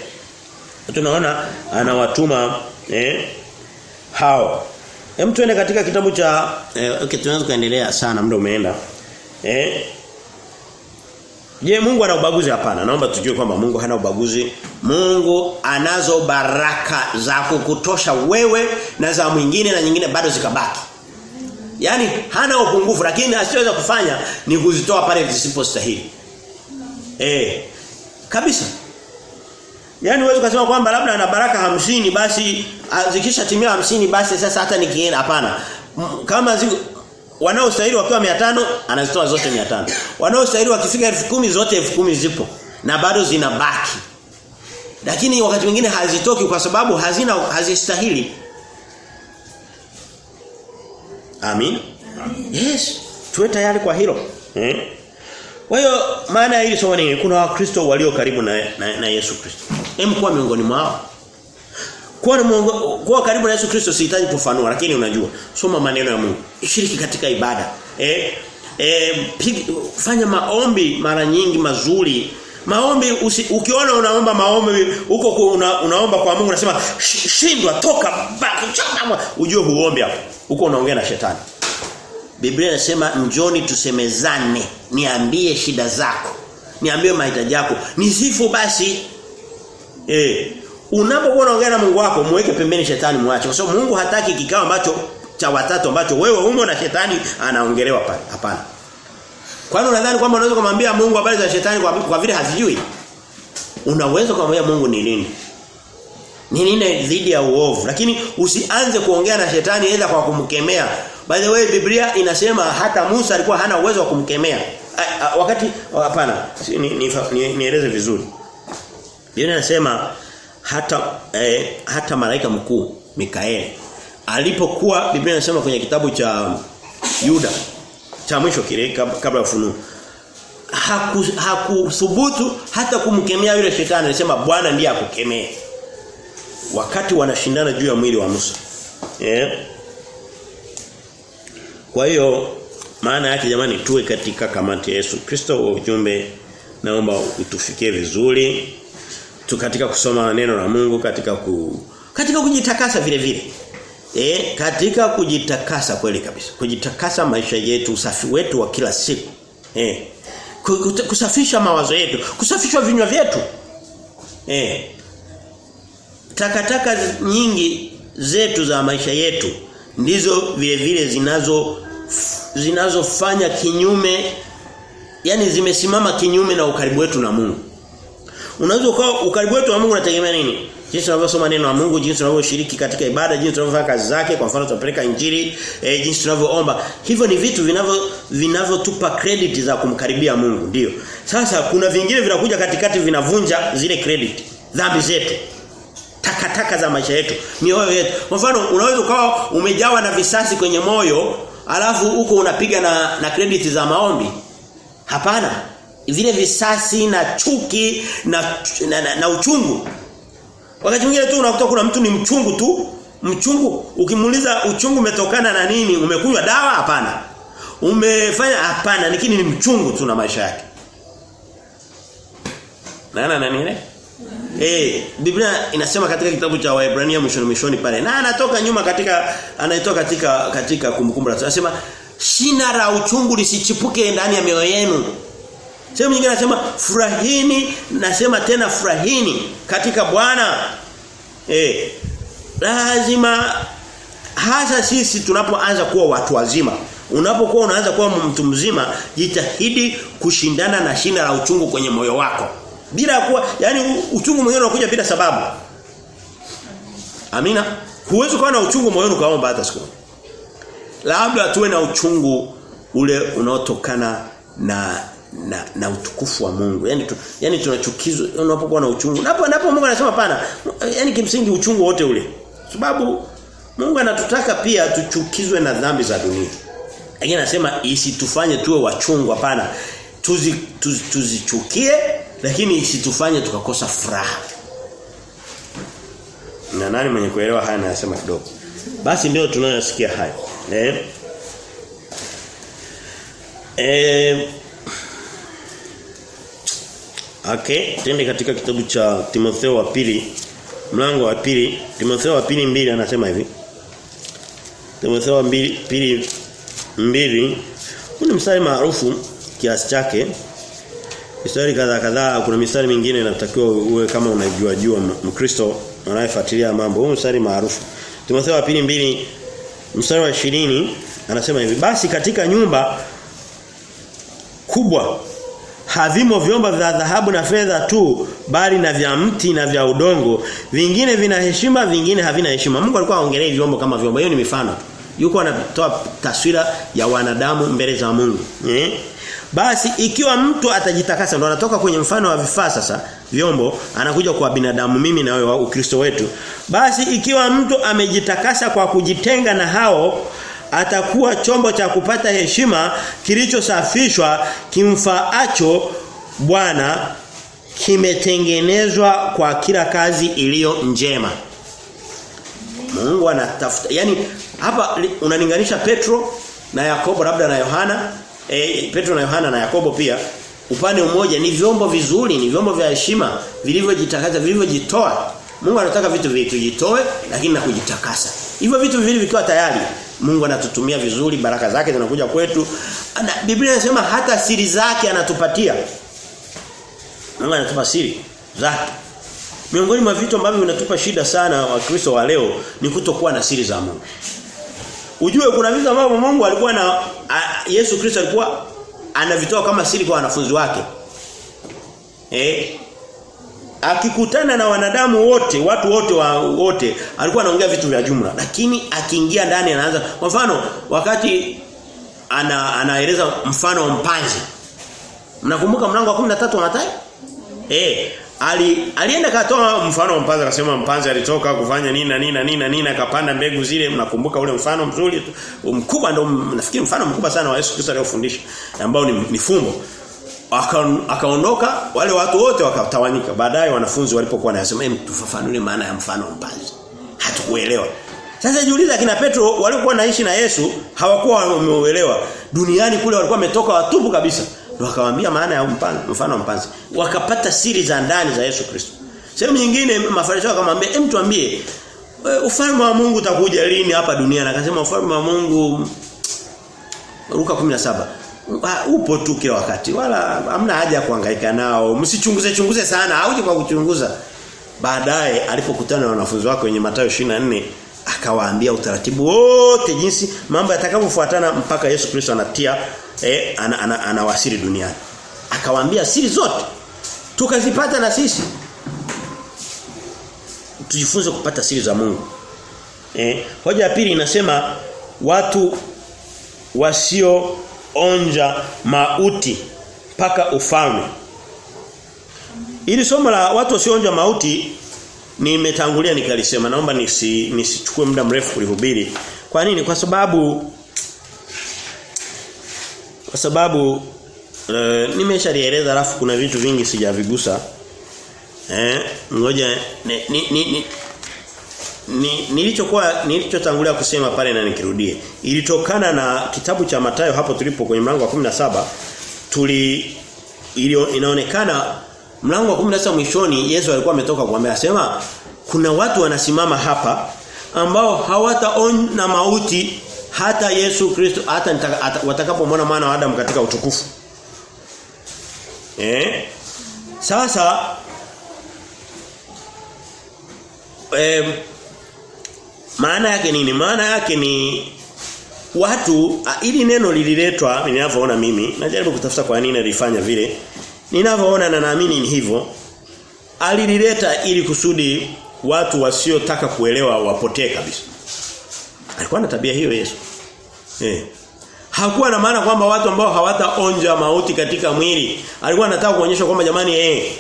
Tunaona anawatuma eh hao. Hem tuende katika kitabu cha eh, okay tunaweza kuendelea sana muda umeenda. Eh? Je, Mungu ana ubaguzi hapana? Naomba tujue kwamba Mungu hana ubaguzi. Mungu anazo baraka za kukutosha wewe na za mwingine na nyingine bado zikabaki. Yaani hana upungufu lakini asiweza kufanya ni kuzitoa pale zisipostahili. Eh. Kabisa. Yaani uweze kusema kwamba labda ana baraka hamsini basi zikisha timia hamsini basi sasa hata nikienda hapana. Kama zi wanaostahili wakiwa 500 anazitoa zote 500. Wanaostahili wakifika 10,000 zote 10,000 zipo na bado zinabaki. Lakini wakati mwingine hazitoki kwa sababu hazina hazistahili. Amin. Yes. Tuwe tayari kwa hilo. Eh? Kwa hiyo maana ya hili somo ni kuna wakristo walio karibu na, na, na Yesu Kristo. Hem kuwa miongoni mwao. Kuwa, kuwa karibu na Yesu Kristo sihitaji kufanua lakini unajua soma maneno ya Mungu. Shiriki katika ibada. Eh, eh pig, fanya maombi mara nyingi mazuri. Maombi usi, ukiona unaomba maombi huko una, unaomba kwa Mungu unasema shindwa toka baki ujue huombe hapo. Huko unaongea na shetani. Biblia inasema njoni tusemezane, niambie shida zako. Niambie mahitaji yako. Nisifu basi. Eh, unapokuwa unaongea na Mungu wako, muweke pembeni shetani muache. Kwa sababu Mungu hataki kikao ambacho cha watatu ambacho wewe umo na shetani anaongelewa pale. Hapana. Kwani unadhani kwamba unaweza kumwambia Mungu habari za shetani kwa, kwa vile hazijui? Unaweza kumwambia Mungu ni nini? Ni nini dhidi ya uovu? Lakini usianze kuongea na shetani aidha kwa kumkemea. By the way Biblia inasema hata Musa alikuwa hana uwezo wa kumkemea. a, a, wakati hapana nieleze ni, ni, nieleze vizuri. Biblia inasema hata eh, hata malaika mkuu Mikaeli alipokuwa Biblia inasema kwenye kitabu cha Yuda cha mwisho kile kabla ya ufunuo hakuthubutu haku hata kumkemea yule shetani alisema Bwana ndiye akukemee wakati wanashindana juu ya mwili wa Musa yeah. Kwa hiyo maana yake jamani tuwe katika kamati ya Yesu Kristo wa ujumbe naomba utufikie vizuri tu katika kusoma neno la Mungu katika ku katika kujitakasa vile vile. E, katika kujitakasa kweli kabisa kujitakasa maisha yetu usafi wetu wa kila siku. E, kusafisha mawazo yetu kusafisha vinywa vyetu. Eh takataka nyingi zetu za maisha yetu ndizo vile vile zinazo zinazofanya kinyume yani zimesimama kinyume na ukaribu wetu na Mungu. Unaweza ukawa ukaribu wetu na Mungu unategemea nini? Jinsi tunavyosoma neno la Mungu jinsi tunavyoshiriki katika ibada jinsi tunavyofanya kazi zake kwa mfano tunapeleka injili e, jinsi tunavyoomba. Hivyo ni vitu vinavyo vinavyotupa credit za kumkaribia Mungu ndio. Sasa kuna vingine vinakuja katikati vinavunja zile credit dhambi zetu takataka za maisha yetu mioyo yetu. Kwa mfano unaweza ukawa umejawa na visasi kwenye moyo alafu huko unapiga na na credit za maombi. Hapana. Vile visasi na chuki na na, na, na uchungu. Wakati mwingine tu unakuta kuna mtu ni mchungu tu. Mchungu ukimuuliza uchungu umetokana na nini umekunywa dawa? Hapana. Umefanya? Hapana. Lakini ni mchungu tu na maisha yake. Nana nani ile Eh, Biblia inasema katika kitabu cha Waebrania mwishoni mwishoni pale. Na anatoka nyuma katika anaitoka katika katika kumbukumbu. Anasema shina la uchungu lisichipuke ndani ya mioyo yenu. Sehemu nyingine anasema furahini, nasema tena furahini katika Bwana. Eh. Lazima hasa sisi tunapoanza kuwa watu wazima. Unapokuwa unaanza kuwa mtu mzima, jitahidi kushindana na shina la uchungu kwenye moyo wako bila kuwa yani uchungu moyoni unakuja bila sababu. Amina. Huwezi kuwa na uchungu moyoni ukaomba hata siku. Labda tuwe na uchungu ule unaotokana na na, na utukufu wa Mungu. Yaani tu, yani tunachukizwa unapokuwa na uchungu. Napo napo Mungu anasema pana. Yaani kimsingi uchungu wote ule. Sababu Mungu anatutaka pia tuchukizwe na dhambi za dunia. Lakini anasema isitufanye tuwe wachungu hapana. Tuzi, tuzi, tuzichukie lakini isitufanye tukakosa furaha. Na nani mwenye kuelewa haya anasema kidogo. Basi ndio tunayosikia haya. Eh? Eh Okay, twende katika kitabu cha Timotheo wa pili mlango wa pili Timotheo wa pili mbili anasema hivi. Timotheo wa mbili pili mbili huu ni mstari maarufu kiasi chake Mistari kadhaa kadhaa kuna mistari mingine inatakiwa uwe kama unajua jua Mkristo anayefuatilia mambo. Huu mstari maarufu. Timotheo wa pili mbili mstari wa 20 anasema hivi basi katika nyumba kubwa havimo vyombo vya dhahabu na fedha tu bali na vya mti na vya udongo vingine vina heshima vingine havina heshima Mungu alikuwa aongelee vyombo kama vyombo hiyo ni mifano yuko anatoa taswira ya wanadamu mbele za Mungu eh? Basi ikiwa mtu atajitakasa ndo anatoka kwenye mfano wa vifaa sasa vyombo anakuja kwa binadamu mimi na wewe Ukristo wetu. Basi ikiwa mtu amejitakasa kwa kujitenga na hao atakuwa chombo cha kupata heshima kilichosafishwa kimfaacho Bwana kimetengenezwa kwa kila kazi iliyo njema. Mungu anatafuta yani hapa unalinganisha Petro na Yakobo labda na Yohana e, Petro na Yohana na Yakobo pia upande mmoja ni vyombo vizuri ni vyombo vya heshima vilivyojitakasa vilivyojitoa. Mungu anataka vitu vitu jitoe lakini na kujitakasa. Hivyo vitu viwili vikiwa tayari Mungu anatutumia vizuri baraka zake zinakuja kwetu. Ana, Biblia inasema hata siri zake anatupatia. Mungu anatupa siri zake. Miongoni mwa vitu ambavyo vinatupa shida sana wakristo wa leo ni kutokuwa na siri za Mungu. Ujue kuna vitu ambavyo Mungu alikuwa na a, Yesu Kristo alikuwa anavitoa kama siri kwa wanafunzi wake. Eh? Akikutana na wanadamu wote, watu wote wa wote, alikuwa anaongea vitu vya jumla, lakini akiingia ndani anaanza kwa mfano wakati ana anaeleza mfano wa mpanzi. Mnakumbuka mlango wa 13 wa Mathayo? Eh, ali alienda katoa mfano wa mpanzi akasema mpanzi alitoka kufanya nini na nini na nini na nini akapanda mbegu zile. Mnakumbuka ule mfano mzuri mkubwa ndio nafikiri mfano mkubwa sana wa Yesu Kristo aliyofundisha ambao ni, ni fumbo. Akaondoka aka wale watu wote wakatawanyika. Baadaye wanafunzi walipokuwa nasema hem tufafanue maana ya mfano wa mpanzi. Hatukuelewa. Sasa jiuliza kina Petro walikuwa naishi na Yesu hawakuwa wameuelewa. Duniani kule walikuwa wametoka watupu kabisa ndio akawaambia maana ya mfano mfano wa mpanzi. Wakapata siri za ndani za Yesu Kristo. Sehemu nyingine mafarisayo akamwambia hem tuambie ufalme wa Mungu utakuja lini hapa duniani? Akasema ufalme wa Mungu Luka 17 upo tu kila wakati. Wala hamna haja kuhangaika nao. Msichunguze chunguze sana. Hauje kwa kuchunguza. Baadaye alipokutana na wanafunzi wake kwenye Mathayo 24 akawaambia utaratibu wote jinsi mambo yatakavyofuatana mpaka Yesu Kristo anatia eh, ana, ana, anawasili duniani akawaambia siri zote tukazipata na sisi tujifunze kupata siri za Mungu eh, hoja ya pili inasema watu wasio onja mauti mpaka ufalme. Ili somo la watu wasionja mauti nimetangulia nikalisema naomba nisi nisichukue muda mrefu kulihubiri. Kwa nini? Kwa sababu kwa sababu e, nimeshalieleza alafu kuna vitu vingi sijavigusa. Eh, ngoja ni, ni, ni, ni ni nilichokuwa nilichotangulia kusema pale na nikirudie ilitokana na kitabu cha Matayo hapo tulipo kwenye mlango wa 17 tuli ilio, inaonekana mlango wa 17 mwishoni Yesu alikuwa ametoka kuambia asema kuna watu wanasimama hapa ambao hawataona mauti hata Yesu Kristo hata watakapomwona mwana wa Adam katika utukufu. Eh? Sasa eh, maana yake nini? Maana yake ni watu ili neno lililetwa ninavyoona mimi najaribu kutafuta kwa nini alifanya vile ninavyoona na naamini ni hivyo alilileta ili kusudi watu wasiotaka kuelewa wapotee kabisa alikuwa na tabia hiyo Yesu eh hakuwa na maana kwamba watu ambao hawataonja mauti katika mwili alikuwa anataka kuonyesha kwamba jamani eh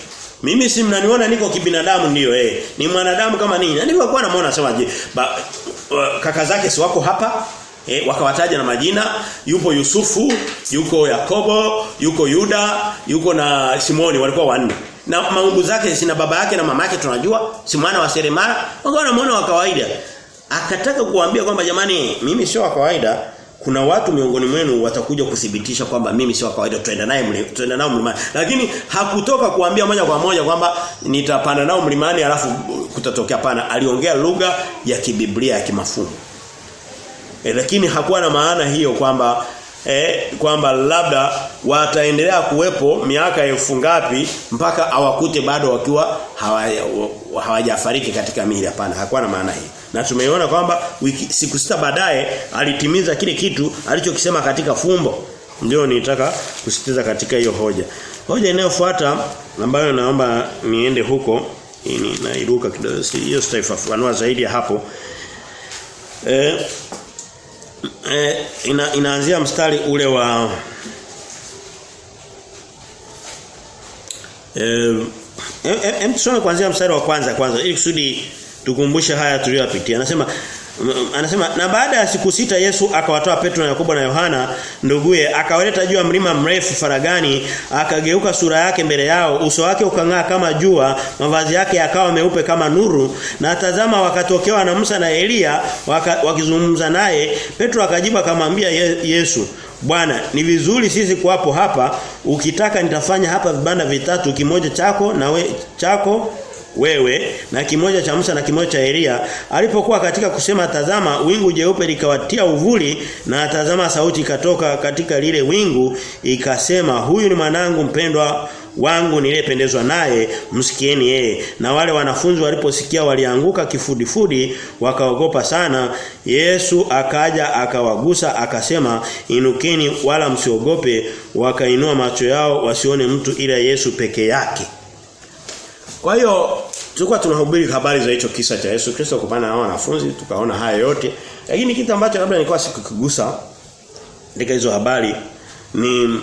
mimi si mnaniona niko kibinadamu ndio eh. Ni mwanadamu kama ninyi. Na nilikuwa namuona sema je, kaka zake si wako hapa? E, wakawataja na majina, yupo Yusufu, yuko Yakobo, yuko Yuda, yuko na Simoni walikuwa wanne. Na maungu zake sina baba yake na mama yake tunajua, si mwana wa seremala, wakawa wanamuona wa kawaida. Akataka kuambia kwamba jamani, mimi sio wa kawaida, kuna watu miongoni mwenu watakuja kuthibitisha kwamba mimi sio wa kawaida. Tutaenda naye tutaenda nao mlimani. Lakini hakutoka kuambia moja kwa moja kwamba nitapanda nao mlimani alafu kutatokea pana. Aliongea lugha ya kibiblia ya kimafumbo e, lakini hakuwa na maana hiyo kwamba eh, kwamba labda wataendelea kuwepo miaka elfu ngapi mpaka awakute bado wakiwa hawajafariki katika miili. Hapana hakuwa na maana hiyo na tumeiona kwamba wiki siku sita baadaye alitimiza kile kitu alichokisema katika fumbo. Ndio nitaka kusitiza katika hiyo hoja. Hoja inayofuata ambayo naomba niende huko ni nairuka kidogo hiyo sitaifafanua zaidi ya hapo. Eh eh, ina, inaanzia mstari ule wa eh em tusome kuanzia mstari wa kwanza kwanza ili kusudi tukumbushe haya tuliyopitia anasema anasema na baada ya siku sita Yesu akawatoa Petro na Yakobo na Yohana nduguye akawaleta juu ya mlima mrefu faragani akageuka sura yake mbele yao uso wake ukang'aa kama jua mavazi yake yakawa meupe kama nuru na tazama wakatokewa na Musa na Elia wakizungumza naye. Petro akajibu akamwambia Yesu Bwana ni vizuri sisi kuwapo hapa. Ukitaka nitafanya hapa vibanda vitatu kimoja chako na we, chako wewe na kimoja cha Musa na kimoja cha Elia alipokuwa katika kusema tazama wingu jeupe likawatia uvuli na tazama sauti ikatoka katika lile wingu ikasema huyu ni mwanangu mpendwa wangu niliyependezwa naye msikieni yeye. Na wale wanafunzi waliposikia walianguka kifudifudi wakaogopa sana. Yesu akaja akawagusa akasema inukeni wala msiogope. Wakainua macho yao wasione mtu ila Yesu peke yake kwa hiyo tulikuwa tunahubiri habari za hicho kisa cha Yesu Kristo kupana na wanafunzi tukaona haya yote. Lakini kitu ambacho labda nilikuwa sikukigusa katika hizo habari ni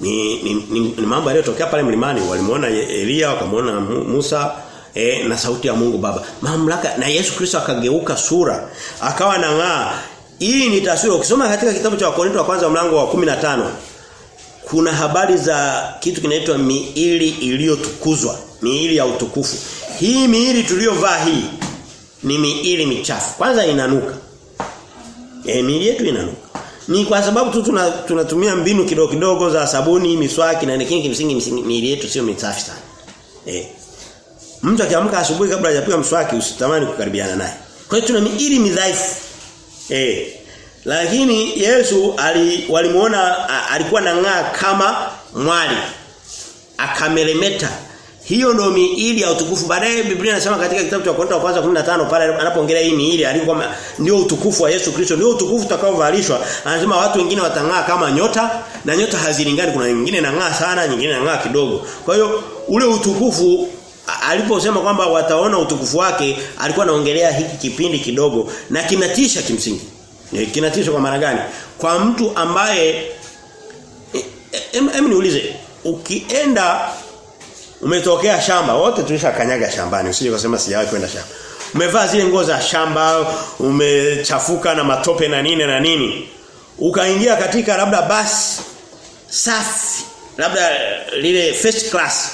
Ni, ni, ni, ni mambo yaliyotokea pale mlimani. Walimuona Elia wakamuona Musa e, na sauti ya Mungu Baba. Mamlaka. Na Yesu Kristo akageuka sura, akawa na ng'aa Hii ni taswira. Ukisoma katika kitabu cha Wakorintho wa kwanza mlango wa 15 kuna habari za kitu kinaitwa miili iliyotukuzwa, miili ya utukufu. Hii miili tuliyovaa hii ni miili michafu. Kwanza inanuka. Eh miili yetu inanuka. Ni kwa sababu tu tunatumia tuna mbinu kidogo kidogo za sabuni, miswaki na lakini kimsingi miili yetu sio misafi sana. Eh. Mtu akiamka asubuhi kabla hajapiga mswaki usitamani kukaribiana naye. Kwa hiyo tuna miili midhaifu. Eh. Lakini Yesu ali, walimuona alikuwa nang'aa kama mwali. Akameremeta. Hiyo ndio miili ya utukufu. Baadaye Biblia inasema katika kitabu cha Korintho kwanza 15 pale anapoongelea hii miili alikuwa ndio utukufu wa Yesu Kristo, ndio utukufu utakaovalishwa. Anasema watu wengine watang'aa kama nyota na nyota hazilingani kuna nyingine inang'aa sana, nyingine inang'aa kidogo. Kwa hiyo ule utukufu aliposema kwamba wataona utukufu wake alikuwa anaongelea hiki kipindi kidogo na kinatisha kimsingi. Kinatisha kwa maana gani? Kwa mtu ambaye em, em niulize ukienda umetokea shamba wote tulishakanyaga shambani usije kusema sijawahi kwenda shamba. Umevaa zile nguo za shamba, umechafuka na matope na nini na nini. Ukaingia katika labda basi safi, labda lile first class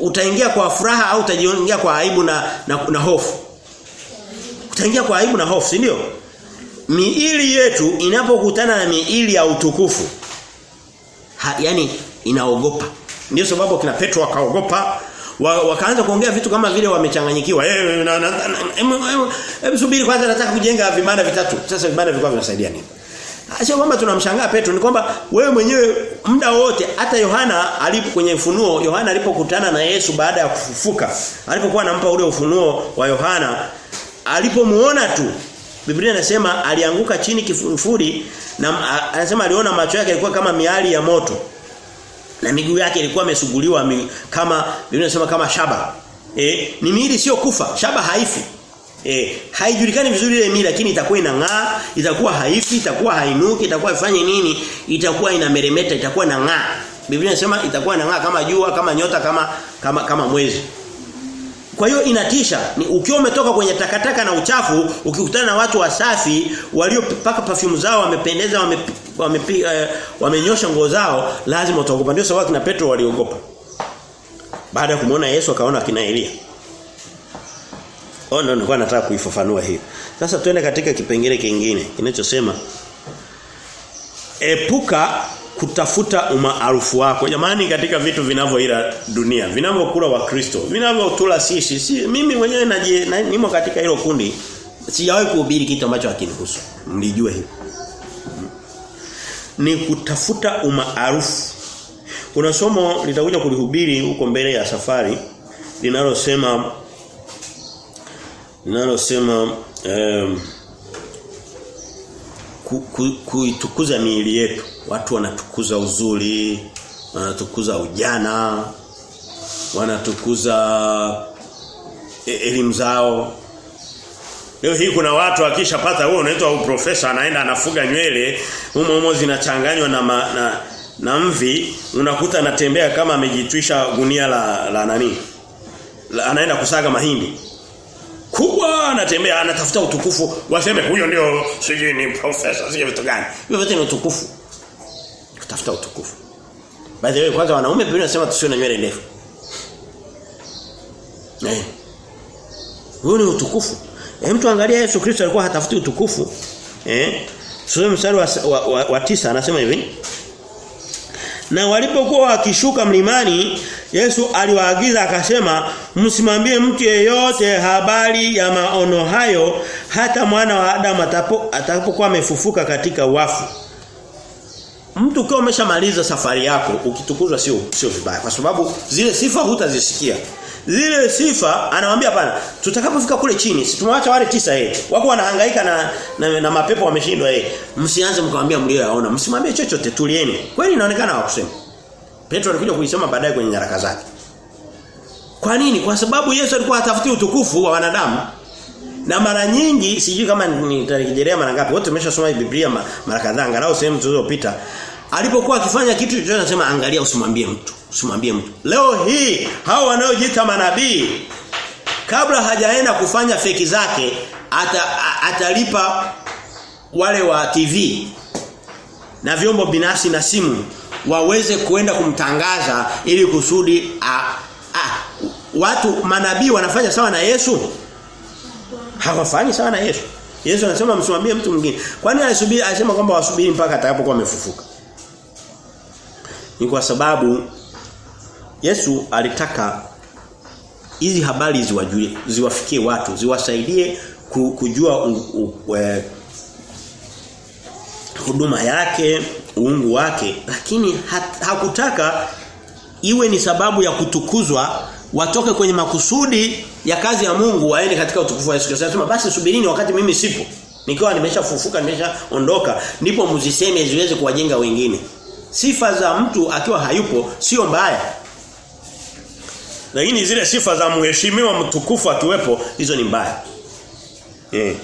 utaingia kwa furaha au utajiingia kwa aibu na, na, na hofu utaingia kwa aibu na hofu si ndio miili yetu inapokutana na miili ya utukufu ha, yani inaogopa ndio sababu kina Petro akaogopa wa, wakaanza kuongea vitu kama vile wamechanganyikiwa. Eh hebu subiri kwanza nataka kujenga vibanda vitatu. Sasa vibanda vilikuwa vinasaidia nini? Sio kwamba tunamshangaa Petro ni kwamba wewe mwenyewe muda wote hata Yohana alipo kwenye ufunuo Yohana alipokutana na Yesu baada ya kufufuka alipokuwa anampa ule ufunuo wa Yohana alipomuona tu Biblia inasema alianguka chini kifufuri na anasema aliona macho yake yalikuwa kama miali ya moto na miguu yake ilikuwa imesuguliwa kama Biblia kama shaba eh ni miili sio kufa shaba haifi Eh, haijulikani vizuri ile miili lakini itakuwa inang'aa, itakuwa haifi, itakuwa hainuki, itakuwa ifanye nini? Itakuwa inameremeta, itakuwa inang'aa. Biblia inasema itakuwa inang'aa kama jua, kama nyota, kama kama kama mwezi. Kwa hiyo inatisha. Ni ukiwa umetoka kwenye takataka na uchafu, ukikutana na watu wasafi waliopaka perfume zao, wamependeza, wame wame, uh, wamenyosha nguo zao, lazima utaogopa. Ndio sababu kina Petro waliogopa. Baada ya kumuona Yesu akaona kina Elia. Oh no nilikuwa nataka kuifafanua hiyo. Sasa tuende katika kipengele kingine kinachosema epuka kutafuta umaarufu wako. Jamani katika vitu vinavyoila dunia, vinavyokula wa Kristo, vinavyotula sisi. Si, mimi mwenyewe naji na, nimo katika hilo kundi. Sijawahi kuhubiri kitu ambacho hakinihusu. Mlijue hivi. Ni kutafuta umaarufu. Kuna somo litakuja kulihubiri huko mbele ya safari linalosema linalosema um, kuitukuza ku, ku, miili yetu. Watu wanatukuza uzuri, wanatukuza ujana, wanatukuza e, elimu zao. Leo hii kuna watu akishapata wewe unaitwa uprofesa anaenda anafuga nywele, humo humo zinachanganywa na, ma, na na mvi, unakuta anatembea kama amejitwisha gunia la la nani? La, anaenda kusaga mahindi kubwa anatembea anatafuta utukufu waseme huyo ndio sijui ni profesa sije vitu gani hivyo vyote ni utukufu kutafuta utukufu. By the way kwanza wanaume pia wanasema tusiwe na nywele ndefu. Eh. Huo ni utukufu. Eh mtu angalia Yesu Kristo alikuwa hatafuti utukufu. Eh. Sura mstari wa, wa, wa, wa tisa anasema hivi. Na walipokuwa wakishuka mlimani Yesu aliwaagiza akasema msimwambie mtu yeyote habari ya maono hayo hata mwana wa Adamu atapo amefufuka katika wafu. Mtu ukiwa umeshamaliza safari yako ukitukuzwa sio sio vibaya. Kwa sababu zile sifa hutazisikia. Zile sifa anamwambia pana tutakapofika kule chini tumewaacha wale tisa eh. Wako wanahangaika na, na na mapepo wameshindwa eh. Msianze mkamwambia mlioyaona msimwambie chochote tulieni. Kweli inaonekana hawakusema Petro alikuja kuisema baadaye kwenye nyaraka zake. Kwa nini? Kwa sababu Yesu alikuwa atafuti utukufu wa wanadamu. Na mara nyingi sijui kama nitarejelea mara ngapi wote tumeshasoma Biblia mara kadhaa angalau sehemu tulizopita alipokuwa akifanya kitu chochote anasema angalia usimwambie mtu usimwambie mtu. Leo hii hao wanaojiita manabii kabla hajaenda kufanya feki zake ata, atalipa wale wa TV na vyombo binafsi na simu waweze kuenda kumtangaza ili kusudi a, a, watu manabii wanafanya sawa na Yesu? Hawafanyi sawa na Yesu. Yesu anasema msimwambie mtu mwingine. Kwani alisubiri alisema kwamba wasubiri mpaka atakapokuwa amefufuka ni kwa sababu Yesu alitaka hizi habari ziwajue ziwafikie watu ziwasaidie kujua u, u, we, huduma yake uungu wake lakini hat, hakutaka iwe ni sababu ya kutukuzwa watoke kwenye makusudi ya kazi ya Mungu waende katika utukufu wa Yesu Kristo. Anasema basi subirini wakati mimi sipo. Nikiwa nimeshafufuka nimeshaondoka ndipo muziseme ziweze kuwajenga wengine. Sifa za mtu akiwa hayupo sio mbaya. Lakini zile sifa za mheshimiwa mtukufu akiwepo hizo ni mbaya. Eh.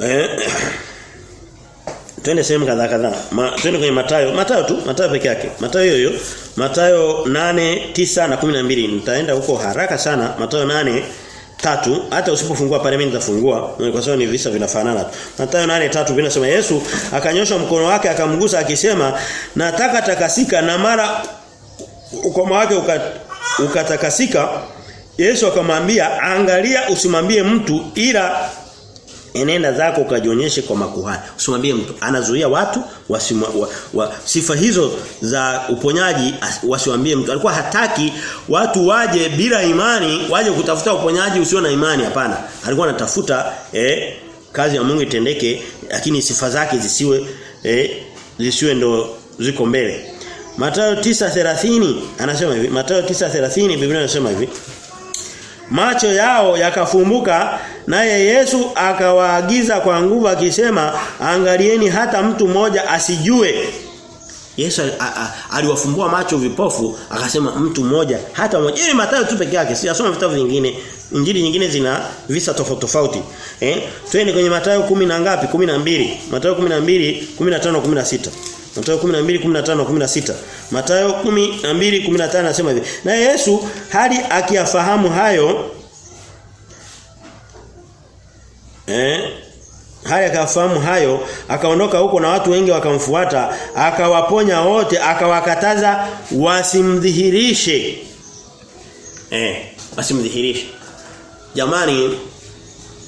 Eh. [coughs] Twende sehemu kadhaa kadhaa. Ma, twende kwenye Matayo. Matayo tu, Matayo peke yake. Matayo hiyo. Matayo 8, 9 na 12. Nitaenda huko haraka sana. Matayo 8 tatu hata usipofungua pale mimi nitafungua kwa sababu ni visa vinafanana. Mathayo 8:3 vinasema Yesu akanyosha mkono wake akamgusa akisema nataka takasika na mara ukoma wake ukatakasika uka Yesu akamwambia angalia usimwambie mtu ila enenda zako ukajionyeshe kwa makuhani. Usimwambie mtu. Anazuia watu wasima, wa, wa, sifa hizo za uponyaji wasiwambie mtu. Alikuwa hataki watu waje bila imani, waje kutafuta uponyaji usio na imani hapana. Alikuwa anatafuta eh, kazi ya Mungu itendeke lakini sifa zake zisiwe eh, zisiwe ndo ziko mbele. Mathayo 9:30 anasema hivi. Mathayo 9:30 Biblia inasema hivi. Macho yao yakafumbuka naye Yesu akawaagiza kwa nguvu akisema angalieni hata mtu mmoja asijue. Yesu aliwafumbua macho vipofu akasema mtu mmoja hata mmoja. Ili matayo tu peke yake, sijasoma vitabu vingine. Injili nyingine zina visa tofauti tofauti. Eh? Twende kwenye matayo 10 na ngapi? 12. Mathayo 12, 15 16. Mathayo 12:15 16. Mathayo 12:15 anasema hivi. Na Yesu hali akiyafahamu hayo eh hali akafahamu hayo akaondoka huko na watu wengi wakamfuata akawaponya wote akawakataza wasimdhihirishe eh wasimdhihirishe jamani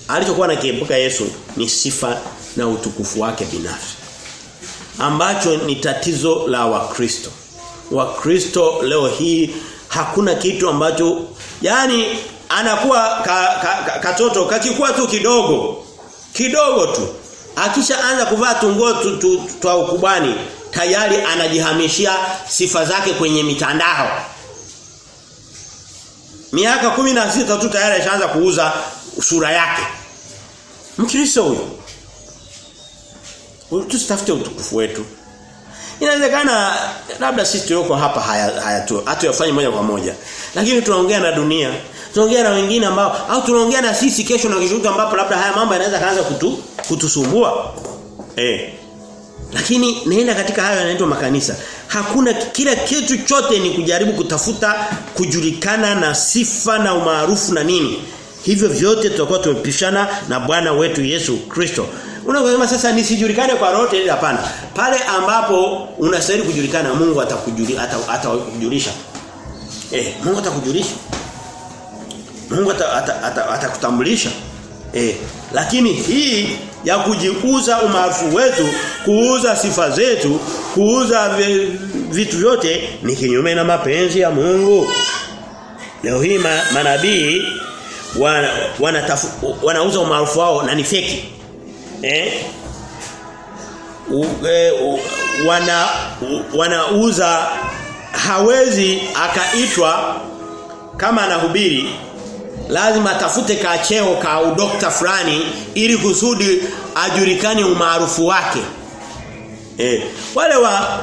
alichokuwa nakiepuka Yesu ni sifa na utukufu wake binafsi ambacho ni tatizo la wakristo. Wakristo leo hii hakuna kitu ambacho yani anakuwa ka, ka, ka, katoto kakikuwa tu kidogo kidogo tu. Akishaanza kuvaa tunguo tu, tu, twa ukubwani tayari anajihamishia sifa zake kwenye mitandao. Miaka sita tu tayari ashaanza kuuza sura yake. Mkristo huyo tusitafute utukufu wetu. Inawezekana labda sisi tulioko hapa haya, haya tu hatuyafanye moja kwa moja. Lakini tunaongea na dunia. Tunaongea na wengine ambao au tunaongea na sisi kesho na kesho ambapo labda haya mambo yanaweza kaanza kutu, kutusumbua. Eh. Lakini naenda katika hayo yanaitwa makanisa. Hakuna kila kitu chote ni kujaribu kutafuta kujulikana na sifa na umaarufu na nini hivyo vyote tutakuwa tumepishana na Bwana wetu Yesu Kristo Unaposema sasa nisijulikane kwa lolote ile hapana. Pale ambapo unastahili kujulikana Mungu atakujulisha atakujulisha. Eh, Mungu atakujulisha. Mungu atakutambulisha. Eh, lakini hii ya kujiuza umaarufu wetu, kuuza sifa zetu, kuuza vitu vyote ni kinyume na mapenzi ya Mungu. Leo hii manabii wana, wana wanauza umaarufu wao na ni feki eh? U, e, u, wana u, wanauza hawezi akaitwa kama anahubiri lazima atafute kacheo ka udokta fulani ili kusudi ajulikane umaarufu wake. Eh? Wale wa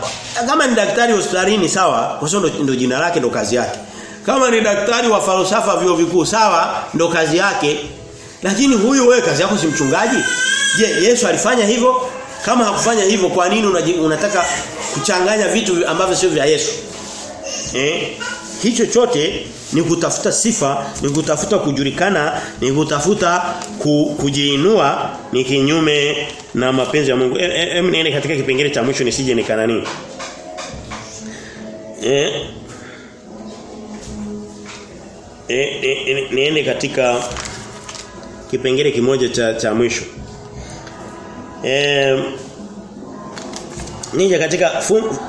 kama ni daktari hospitalini sawa kwa sababu ndo jina lake ndo kazi yake kama ni daktari wa falsafa vio vikuu sawa ndo kazi yake lakini huyu wewe kazi yako si mchungaji Je, Yesu alifanya hivyo? Kama hakufanya hivyo kwa nini unataka kuchanganya vitu ambavyo sio vya Yesu? Eh? Hicho chote ni kutafuta sifa, ni kutafuta kujulikana, ni kutafuta ku, kujiinua ni kinyume na mapenzi ya Mungu. Hem e, e, niende katika kipengele cha mwisho nisije nikanani. Eh? Eh, e, niende katika kipengele kimoja cha cha mwisho. Eh Nije katika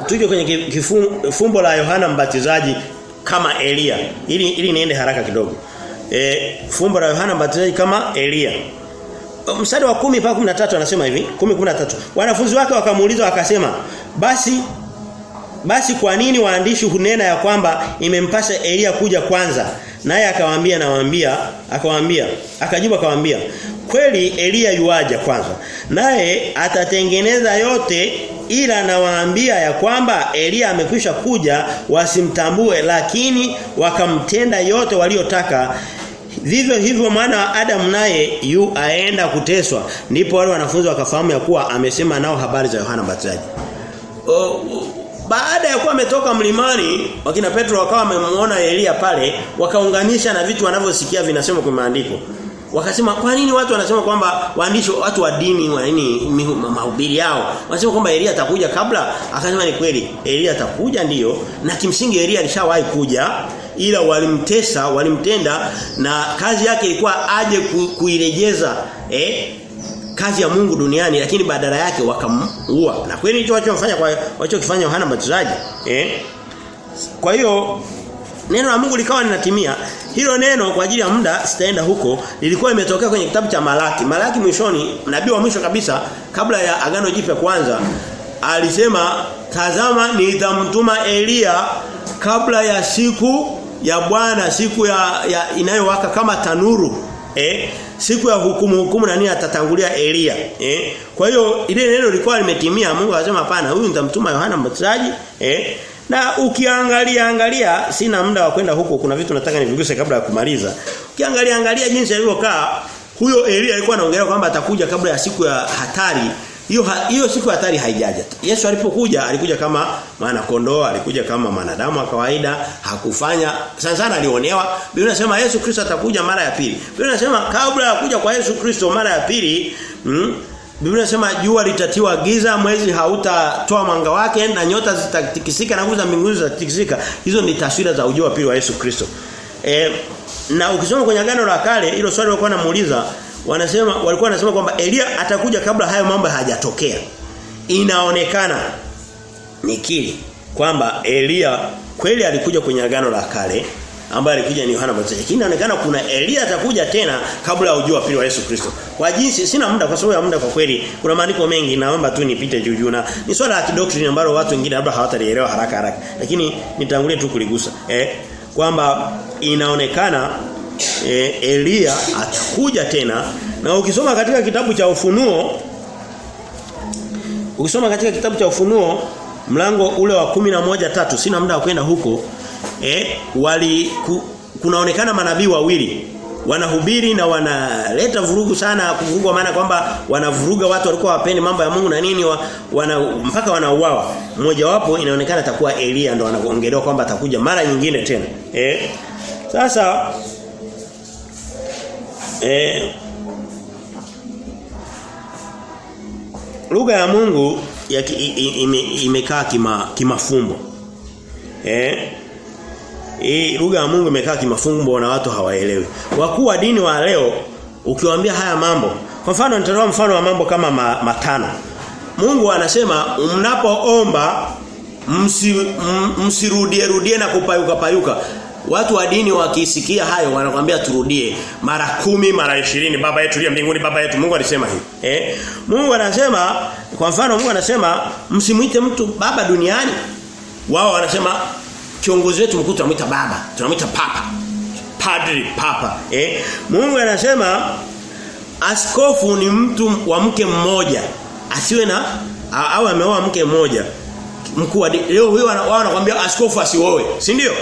tuje kwenye kifum, fumbo la Yohana Mbatizaji kama Elia. Ili ili niende haraka kidogo. E, fumbo la Yohana Mbatizaji kama Elia. Mstari wa 10 mpaka 13 anasema hivi, 10 13. Wanafunzi wake wakamuuliza wakasema, "Basi basi kwa nini waandishi hunena ya kwamba imempasha Elia kuja kwanza?" Naye akawaambia nawaambia, akawaambia, akajibu akawaambia, "Kweli Elia yuaja kwanza. Naye atatengeneza yote ila nawaambia ya kwamba Elia amekwisha kuja wasimtambue lakini wakamtenda yote waliotaka vivyo hivyo maana Adam naye yu aenda kuteswa ndipo wale wanafunzi wakafahamu ya kuwa amesema nao habari za Yohana Mbatizaji baada ya kuwa ametoka mlimani wakina Petro wakawa wamemuona Elia pale wakaunganisha na vitu wanavyosikia vinasema kwa maandiko. Wakasema kwa nini watu wanasema kwamba waandishi watu wa dini wa nini mahubiri yao wanasema kwamba Elia atakuja kabla? Akasema ni kweli Elia atakuja ndiyo na kimsingi Elia alishawahi kuja ila walimtesa walimtenda na kazi yake ilikuwa aje ku, kuirejeza eh kazi ya Mungu duniani lakini badala yake wakamuua na kweli hicho walichofanya kwa walichokifanya Yohana Mbatizaji eh? Kwa hiyo neno la Mungu likawa linatimia. Hilo neno kwa ajili ya muda sitaenda huko lilikuwa imetokea kwenye kitabu cha Malaki. Malaki mwishoni nabii wa mwisho kabisa kabla ya agano jipya kwanza alisema tazama nitamtuma Elia kabla ya siku ya Bwana siku ya, ya inayowaka kama tanuru. Eh siku ya hukumu hukumu nani atatangulia Elia eh kwa hiyo ile neno lilikuwa limetimia Mungu akasema hapana huyu nitamtuma Yohana Mbatizaji eh na ukiangalia angalia sina muda wa kwenda huko kuna vitu nataka niviguse kabla ya kumaliza. Ukiangalia angalia jinsi alivyokaa huyo Elia alikuwa anaongelea kwamba atakuja kabla ya siku ya hatari. Hiyo hiyo siku hatari haijaja. Yesu alipokuja alikuja kama mwana kondoo, alikuja kama mwanadamu wa kawaida, hakufanya sana sana alionewa. Biblia inasema Yesu Kristo atakuja mara ya pili. Biblia inasema kabla ya kuja kwa Yesu Kristo mara ya pili, mm, Biblia inasema jua litatiwa giza, mwezi hautatoa mwanga wake na nyota zitatikisika na nguzo za mbinguni zitatikisika. Hizo ni taswira za ujio wa pili wa Yesu Kristo. E, na ukisoma kwenye agano la kale hilo swali walikuwa wanamuuliza wanasema walikuwa wanasema kwamba Elia atakuja kabla hayo mambo hayajatokea. Inaonekana nikiri kwamba Elia kweli alikuja kwenye agano la kale ambaye alikuja ni Yohana Mbatizaji. Lakini inaonekana kuna Elia atakuja tena kabla ya ujio wa pili wa Yesu Kristo. Kwa jinsi sina muda kwa sababu ya muda kwa kweli kuna maandiko mengi naomba tu nipite juu juu na ni swala la kidoctrine ambalo watu wengine labda hawatalielewa haraka haraka. Lakini nitangulie tu kuligusa. Eh kwamba inaonekana e, Elia atakuja tena. Na ukisoma katika kitabu cha ufunuo ukisoma katika kitabu cha ufunuo mlango ule wa kumi na moja tatu sina muda wa kwenda huko eh wali ku, kunaonekana manabii wawili. Wanahubiri na wanaleta vurugu sana kuvurugwa maana kwamba wanavuruga watu walikuwa wapendi mambo ya Mungu na nini wa, wana mpaka wanauawa. Mmoja wapo inaonekana atakuwa Elia ndo anaongelewa kwamba atakuja mara nyingine tena eh sasa eh lugha ya Mungu ya ki, ime, imekaa kima kimafumbo eh hii lugha ya Mungu imekaa kimafumbo na watu hawaelewi. Wakuu wa dini wa leo ukiwaambia haya mambo, kwa mfano nitatoa mfano wa mambo kama ma, matano. Mungu anasema mnapoomba msi, msirudie rudie na kupayuka payuka. Watu wa dini wakisikia hayo wanakuambia turudie mara kumi mara ishirini baba yetu aliye mbinguni baba yetu Mungu alisema hivi. Eh? Mungu anasema kwa mfano Mungu anasema msimuite mtu baba duniani. Wao wanasema kiongozi wetu mkuu tunamuita baba, tunamuita papa. Padri, papa. Eh? Mungu anasema askofu ni mtu wa mke mmoja. Asiwe na au ameoa mke mmoja. Mkuu leo huyo wanakuambia askofu asioe, si ndio?